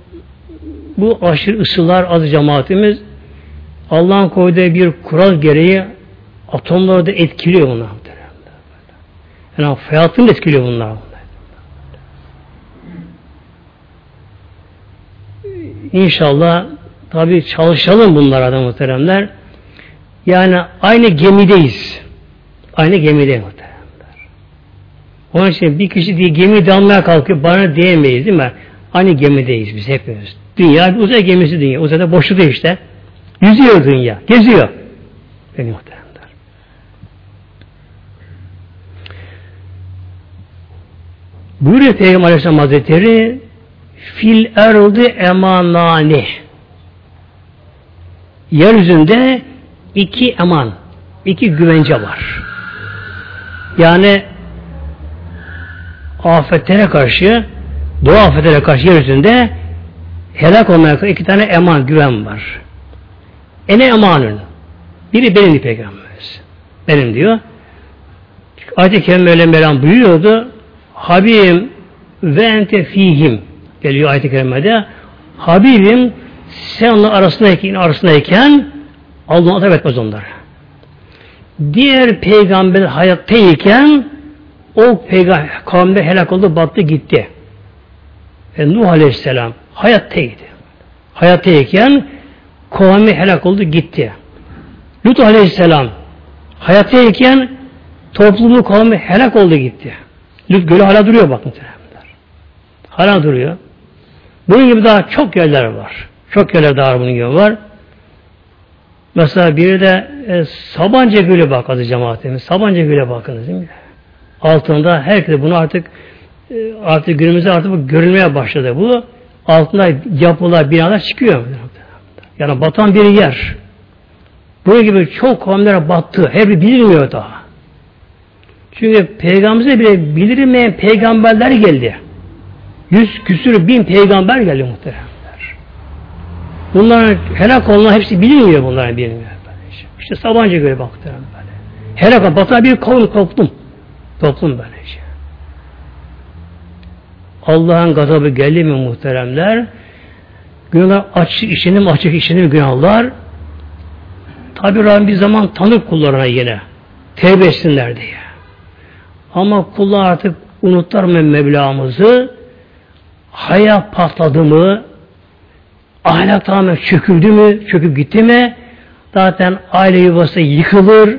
bu aşırı ısılar az cemaatimiz Allah'ın koyduğu bir kural gereği atomları da etkiliyor bunlar. Yani hayatını etkiliyor bunlar. İnşallah tabi çalışalım bunlara da muhteremler. Yani aynı gemideyiz. Aynı gemideyiz muhteremler. Onun için bir kişi diye gemi damlaya kalkıyor bana diyemeyiz değil mi? Aynı gemideyiz biz hepimiz. Dünya uzay gemisi dünya. Uzayda boşlukta işte. Yüzüyor dünya. Geziyor. Benim muhteremler. Buyuruyor Peygamber Aleyhisselam Hazretleri fil erdi emanani yeryüzünde iki eman iki güvence var. Yani afetlere karşı doğa afetlere karşı yeryüzünde helak olmaya iki tane eman, güven var. Ene emanın. Biri benim peygamberimiz. Benim diyor. Ayet-i Kerime öyle buyuruyordu. Habibim ve ente fihim geliyor ayet-i kerimede. Habibim sen onun arasındayken, arasındayken Allah azap etmez onları. Diğer peygamber hayattayken o peygamber kavimde helak oldu, battı, gitti. E, Nuh Aleyhisselam hayattaydı. Hayattayken kavmi helak oldu, gitti. Lut Aleyhisselam hayattayken toplumu kavmi helak oldu, gitti. Lut gölü hala duruyor bak muhtemelen. Hala duruyor. Bunun gibi daha çok yerler var. Çok yerler daha bunun gibi var. Mesela biri de e, Sabancı Gölü bak adı cemaatimiz. Sabancı Gölü bakınız değil mi? Altında herkes bunu artık artık günümüzde artık bu görülmeye başladı bu. Altında yapılar, binalar çıkıyor. Yani batan bir yer. Bunun gibi çok kavimlere battı. Her bir bilinmiyor daha. Çünkü peygamberimize bile bilinmeyen peygamberler geldi. Yüz küsür bin peygamber geldi muhteremler. Bunların helak olan hepsi bilinmiyor bunların bilinmiyor. İşte Sabancı göre böyle. Helak batan bir kavim toplum. Toplum böylece. Allah'ın gazabı geldi mi muhteremler? Günahlar açık işini açık işini günahlar. Tabi Rabbim bir zaman tanık kullarına yine. Tevbe etsinler diye. Ama kullar artık unutlar mı Mevlamızı? hayat patladı mı, ahlak tamamen çöküldü mü, çöküp gitti mi, zaten aile yuvası yıkılır,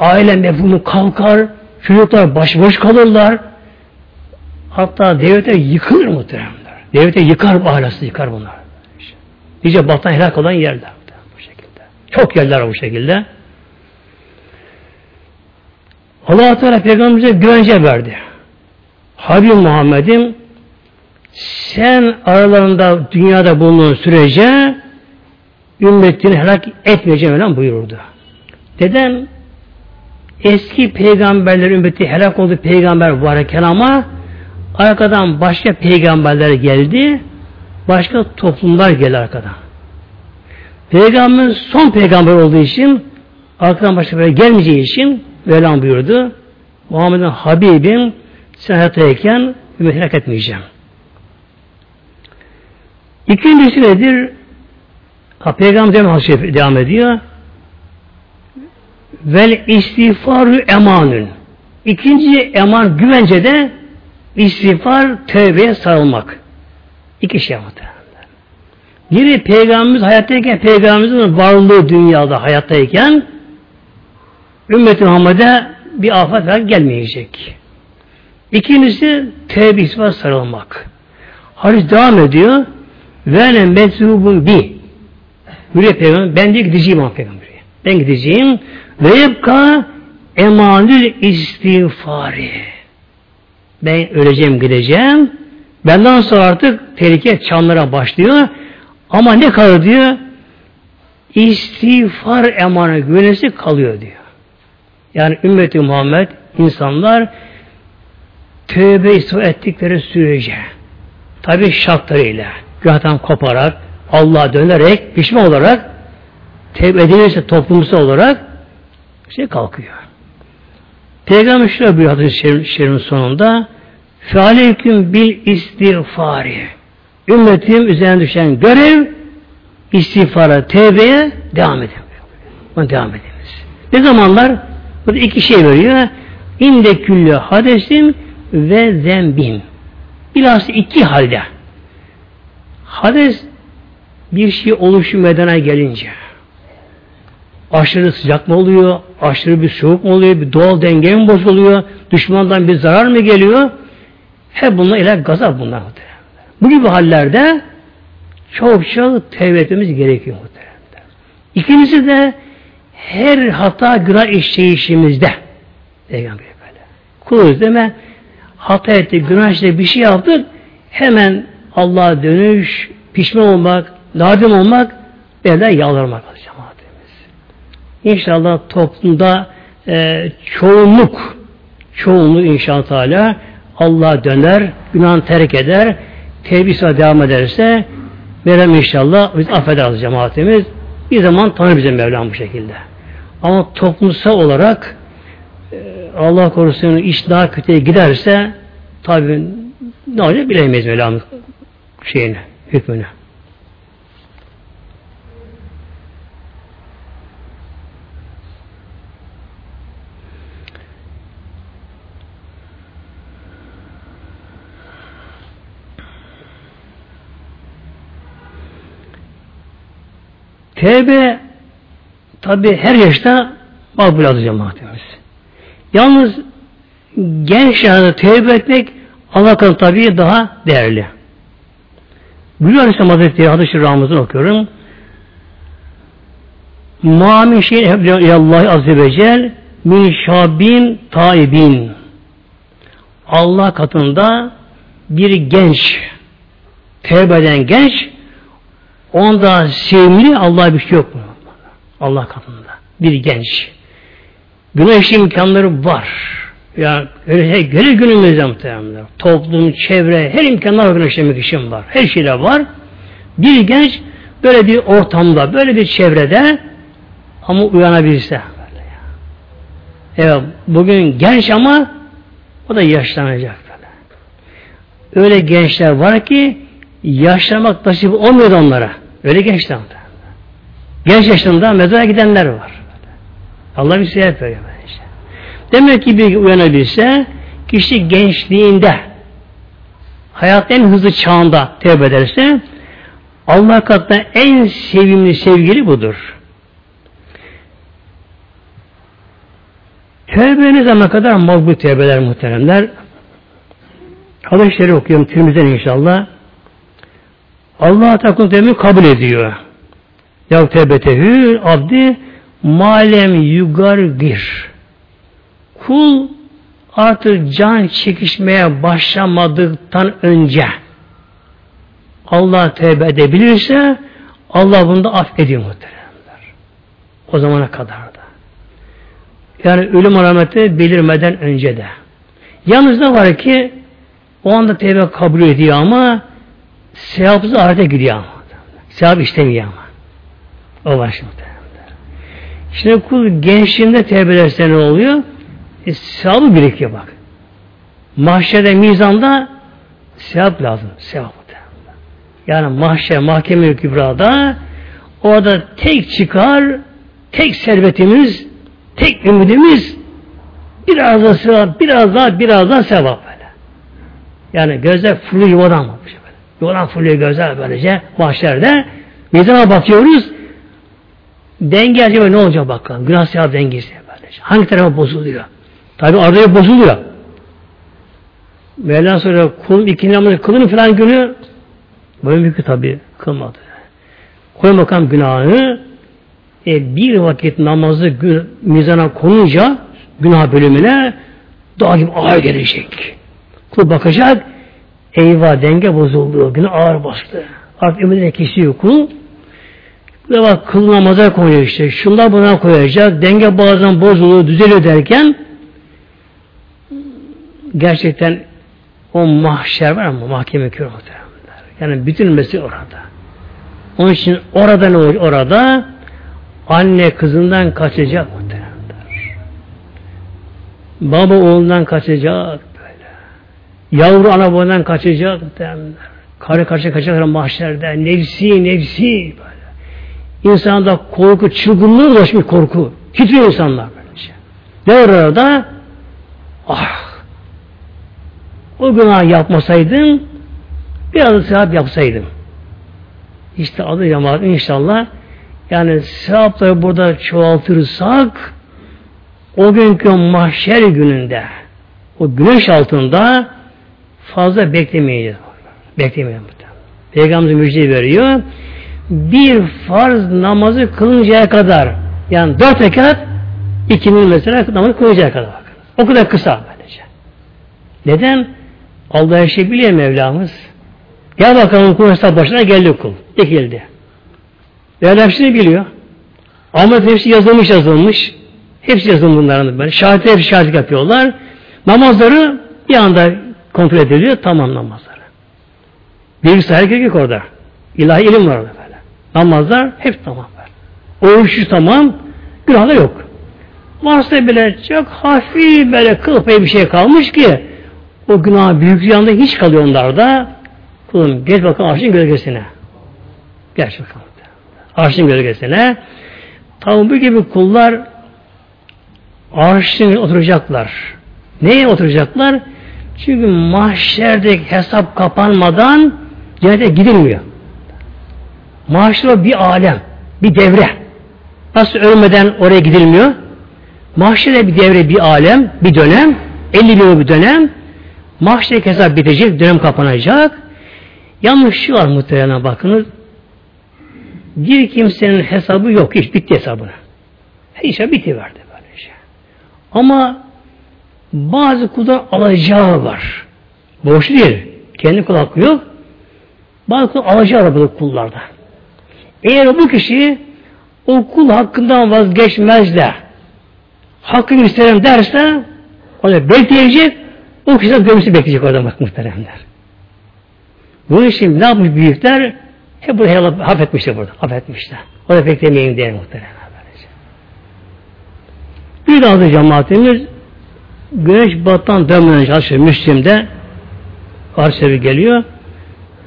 aile mefhumu kalkar, çocuklar başıboş kalırlar, hatta devletler yıkılır muhtemelen. Devlete yıkar ahlası, yıkar bunlar. Nice batan helak olan yerler bu şekilde. Çok yerler bu şekilde. Allah Teala Peygamberimize güvence verdi. Habib Muhammed'im sen aralarında dünyada bulunduğun sürece ümmetini helak etmeyeceğim falan buyurdu. Neden? Eski peygamberler ümmeti helak oldu peygamber varken ama arkadan başka peygamberler geldi başka toplumlar geldi arkadan. Peygamberin son peygamber olduğu için arkadan başka bir gelmeyeceği için Mevlam buyurdu. Muhammed'in Habibim sen hayattayken ümmeti helak etmeyeceğim. İkincisi nedir? Ha, Peygamber Hazreti devam ediyor. Vel istiğfaru emanün. İkinci eman güvence de istiğfar tövbeye sarılmak. İki şey muhtemelen. Biri Peygamberimiz hayattayken Peygamberimizin varlığı dünyada hayattayken ümmet Muhammed'e bir afet falan gelmeyecek. İkincisi tevbe ispat sarılmak. Hadis devam ediyor. Ve ne mezubun bi. Buyuruyor Peygamber. Ben de gideceğim ama Peygamber. Ben gideceğim. Ve yepka emanül istiğfari. Ben öleceğim gideceğim. Benden sonra artık tehlike çanlara başlıyor. Ama ne kalır diyor? İstiğfar emanı güvenesi kalıyor diyor. Yani ümmeti Muhammed insanlar tövbe istiğfar ettikleri sürece tabi şartlarıyla günahtan koparak Allah'a dönerek pişman olarak tevbe edilirse toplumsal olarak şey kalkıyor. Peygamber şöyle bir hadis-i şerif, sonunda Fealeyküm bil istiğfari. Ümmetim üzerine düşen görev istiğfara, tevbeye devam edin. Buna devam ediniz. Ne zamanlar? Burada iki şey veriyor. İnde küllü hadesin ve zembin. Bilhassa iki halde. Hades bir şey oluşu medena gelince aşırı sıcak mı oluyor, aşırı bir soğuk mu oluyor, bir doğal denge mi bozuluyor, düşmandan bir zarar mı geliyor? Hep bunlar ile gazap bunlar. Bu gibi hallerde çok çok tevbe etmemiz gerekiyor muhtemelen. İkincisi de her hata günah işleyişimizde Peygamber böyle. Kuluz deme hata etti, günah işledi, bir şey yaptık hemen Allah'a dönüş, pişman olmak, nadim olmak, böyle yalvarmak cemaatimiz. İnşallah toplumda e, çoğunluk, çoğunluk inşallah Teala Allah'a döner, günah terk eder, tevbisine devam ederse Mevlam inşallah biz affeder cemaatimiz. Bir zaman tanır bize Mevlam bu şekilde. Ama toplumsal olarak e, Allah korusun iş daha kötüye giderse tabi ne olacak bilemeyiz Mevlam'ın şeyini, hükmünü. Tevbe tabi her yaşta makbul adı cemaatimiz. Yalnız genç yaşta tevbe etmek Allah katında tabi daha değerli. Buyuruyor Aleyhisselam Hazretleri hadis-i Ramazan okuyorum. Ma min şeyin Allah Azze ve Cel min şabin taibin. Allah katında bir genç tevbe eden genç onda sevimli Allah bir şey yok mu? Allah katında. Bir genç. Günah imkanları var. Ya öyle gelir günümüzde muhtemelen. Toplum, çevre, her imkanlar güneşlemek için var. Her şeyler var. Bir genç böyle bir ortamda, böyle bir çevrede ama uyanabilirse. Evet, bugün genç ama o da yaşlanacak böyle. Öyle gençler var ki yaşlanmak nasip olmuyor onlara. Öyle gençler. Genç yaşında mezara gidenler var. Allah bir şey yapıyor. Demek ki bir uyanabilse kişi gençliğinde hayat en hızlı çağında tevbe ederse Allah katında en sevimli sevgili budur. Tevbe ne zaman kadar makbul tevbeler muhteremler? Hadisleri okuyorum Tirmiz'den inşallah. Allah takım tevbe kabul ediyor. Ya tevbetehü abdi malem yugar gir. Kul artık can çekişmeye başlamadıktan önce Allah tevbe edebilirse Allah bunu da affediyor muhteremler. O zamana kadar da. Yani ölüm alameti belirmeden önce de. Yalnız da var ki o anda tevbe kabul ediyor ama sevapsız ahirete gidiyor ama. Sevap istemiyor ama. O var şimdi. Şimdi kul gençliğinde tevbe ederse ne oluyor? E, sevabı birikiyor bak. Mahşerde, mizanda sevap lazım. Sevap. Yani mahşer, mahkeme kübrada orada tek çıkar, tek servetimiz, tek ümidimiz biraz da sevap, biraz daha, biraz daha sevap böyle. Yani gözler fırlıyor yuvadan mı? Böyle. Yuvadan fırlıyor gözler böylece mahşerde. Mizana bakıyoruz. Denge acaba ne olacak bakalım. Günah sevap dengesi böylece. Hangi tarafa bozuluyor? Tabi arada bozuluyor. Mevla sonra kul iki namazı kılın falan günü Boyun bükü tabi kılmadı. Koy bakalım günahını e, bir vakit namazı gün, mizana konunca günah bölümüne daha gibi ağır gelecek. Kul bakacak eyvah denge bozuldu. Günah ağır bastı. Artık ümidine kesiyor kul. Ve bak kıl namaza koyuyor işte. Şunlar buna koyacak. Denge bazen bozuluyor, düzeliyor derken gerçekten o mahşer var ama mahkeme kör. Yani bütün mesele orada. Onun için orada ne olur? Orada anne kızından kaçacak muhtemelen. Baba oğlundan kaçacak. Yavru ana babadan kaçacak. Karı karşı kaçacak mahşerde. Nefsi, nefsi böyle. İnsanda korku, çılgınlığı ulaşmış korku. Titriyor insanlar böylece. Ne orada? Ah! O günah yapmasaydın Biraz sevap yapsaydım. İşte adı cemaat inşallah yani sevapları burada çoğaltırsak o günkü mahşer gününde o güneş altında fazla beklemeyeceğiz. Beklemeyelim. Peygamberimiz müjde veriyor. Bir farz namazı kılıncaya kadar yani dört rekat ikinin mesela namazı kılıncaya kadar. O kadar kısa böylece. Neden? Allah her şeyi biliyor Mevlamız. Gel bakalım kul hesap başına geldi kul. Ekildi. Değerli hepsini biliyor. Ama hepsi yazılmış yazılmış. Hepsi yazılmış bunların böyle. Şahit hepsi şahitlik yapıyorlar. Namazları bir anda kontrol ediliyor. Tamam namazları. Bilgisayar gerek orada. İlahi ilim var orada böyle. Namazlar hep tamam. Böyle. Oruçlu tamam. Günahda yok. Varsa bile çok hafif böyle kıl bir şey kalmış ki o günah büyük yanında hiç kalıyor onlarda. Kulum geç bakalım arşın gölgesine. Geç bakalım. Arşın gölgesine. Tabi bu gibi kullar arşın oturacaklar. Neye oturacaklar? Çünkü mahşerdeki hesap kapanmadan cennete gidilmiyor. Mahşer bir alem, bir devre. Nasıl ölmeden oraya gidilmiyor? Mahşerde bir devre, bir alem, bir dönem, 50 yıl bir dönem. Mahşerdeki hesap bitecek, dönem kapanacak. Yalnız şu var muhtemelen bakınız. Bir kimsenin hesabı yok. Hiç bitti hesabına. Hiç bitiverdi böyle şey. Ama bazı kullar alacağı var. Boş değil. Kendi kul hakkı yok. Bazı kul alacağı var bu kullarda. Eğer bu kişi o kul hakkından vazgeçmez de hakkını isterim derse o da bekleyecek o kişi de gömüsü bekleyecek orada bak muhteremler. Bu için ne yapmış büyükler? Hep bunu helal affetmişler burada. Affetmişler. O da pek demeyin diye muhtemelen. Bir daha da cemaatimiz güneş battan dönmeden çalışıyor. Müslim'de Arşevi geliyor.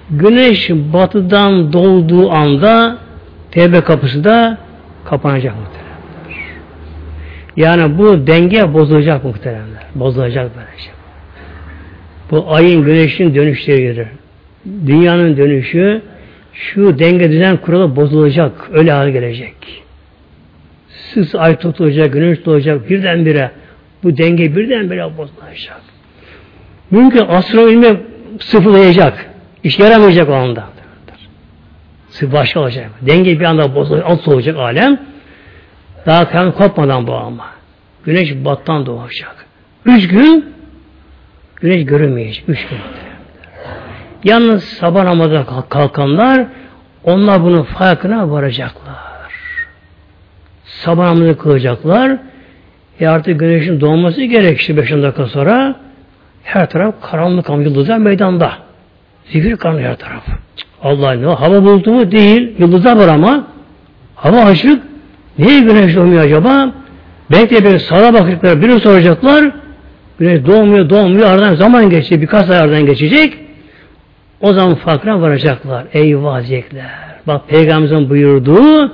Güneş batıdan doğduğu anda tevbe kapısı da kapanacak muhteremler. Yani bu denge bozulacak muhteremler. Bozulacak böyle şey. Bu ayın güneşin dönüşleridir. Dünyanın dönüşü şu denge düzen kuralı bozulacak. Öyle hale gelecek. Sıs ay tutulacak, güneş tutulacak birdenbire. Bu denge birdenbire bozulacak. Mümkün astronomi sıfırlayacak. İş yaramayacak o anda. Başka olacak. Denge bir anda bozulacak, alt olacak alem. Daha kan kopmadan bu ama. Güneş battan doğacak. Üç gün güneş görünmeyecek. Üç gün. Yalnız sabah namazına kalkanlar onlar bunun farkına varacaklar. Sabah namazını kılacaklar. E artık güneşin doğması gerek işte 5 dakika sonra her taraf karanlık ama yıldızlar meydanda. Zifir karanlık her taraf. Allah ne hava buldu mu? Değil. Yıldızlar var ama hava açık. Niye güneş doğmuyor acaba? Belki bir sağa bakacaklar, birini soracaklar. Güneş doğmuyor, doğmuyor. Aradan zaman geçecek, birkaç aylardan geçecek. O zaman farkına varacaklar. Eyvah diyecekler. Bak Peygamberimizin buyurduğu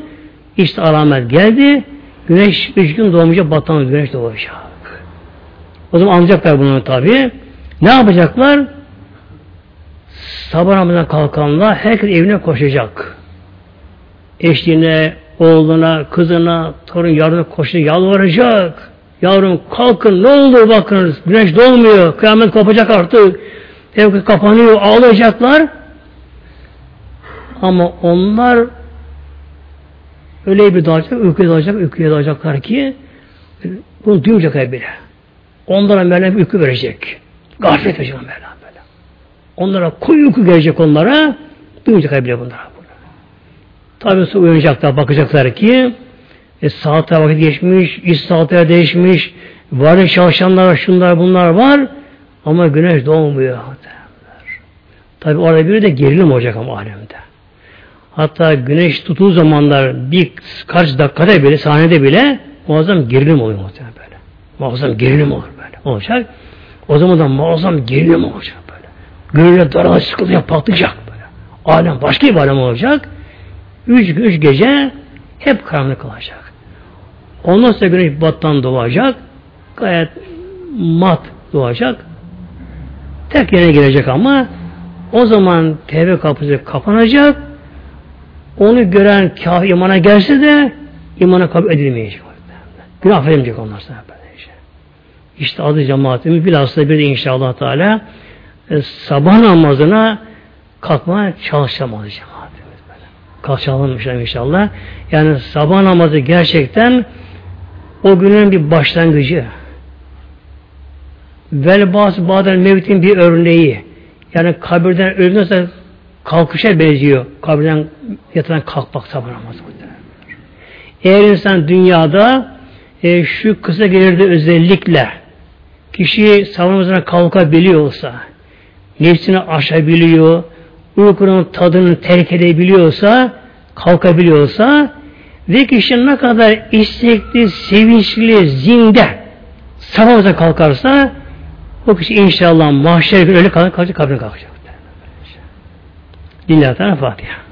işte alamet geldi. Güneş üç gün doğmayacak, batan güneş doğacak. O zaman anlayacaklar bunu tabi. Ne yapacaklar? Sabah namazından kalkanlar herkes evine koşacak. Eşliğine, oğluna, kızına, torun yardım koşacak, yalvaracak. Yavrum kalkın ne olur bakınız. Güneş doğmuyor. Kıyamet kopacak artık. Ev kapanıyor. Ağlayacaklar. Ama onlar öyle bir dalacak, uykuya dalacak, uykuya dalacaklar ki bunu duymayacaklar bile. Onlara Mevlam uyku verecek. Gaflet verecek Mevlam böyle. Onlara koyu uyku gelecek onlara. Duymayacaklar bile bunlara. Tabi sonra uyanacaklar, bakacaklar ki e, saate vakit geçmiş, iş saatler değişmiş, varı çalışanlar, şunlar bunlar var ama güneş doğmuyor. Tabi orada bir de gerilim olacak ama alemde. Hatta güneş tuttuğu zamanlar bir kaç dakikada bile, sahnede bile muazzam gerilim oluyor muhtemelen böyle. Muazzam gerilim olur böyle. Olacak. O zaman da muazzam gerilim olacak böyle. Gönüller daralacak, sıkılacak, patlayacak böyle. Alem başka bir alem olacak. Üç, üç gece hep karanlık olacak. Ondan sonra güneş battan doğacak. Gayet mat doğacak. Tek yere girecek ama o zaman tevbe kapısı kapanacak. Onu gören kafir imana gelse de imana kabul edilmeyecek. Günah affedilmeyecek onlar sana böylece. İşte adı cemaatimiz bilhassa bir de inşallah Teala e, sabah namazına kalkmaya çalışacağım adı cemaatimiz böyle. Kalkacağım inşallah. Yani sabah namazı gerçekten o günün bir başlangıcı. Vel bazı bazen mevtin bir örneği. Yani kabirden sonra kalkışa benziyor. Kabirden yatıran kalkmak sabah namazı. Eğer insan dünyada e, şu kısa gelirde özellikle kişi sabah namazına kalkabiliyorsa, nefsini aşabiliyor, uykunun tadını terk edebiliyorsa, kalkabiliyorsa ve kişi ne kadar istekli, sevinçli, zinde sabah kalkarsa o kişi inşallah mahşer günü öyle kalacak, kabrine kalkacak. Lillahi Teala Fatiha.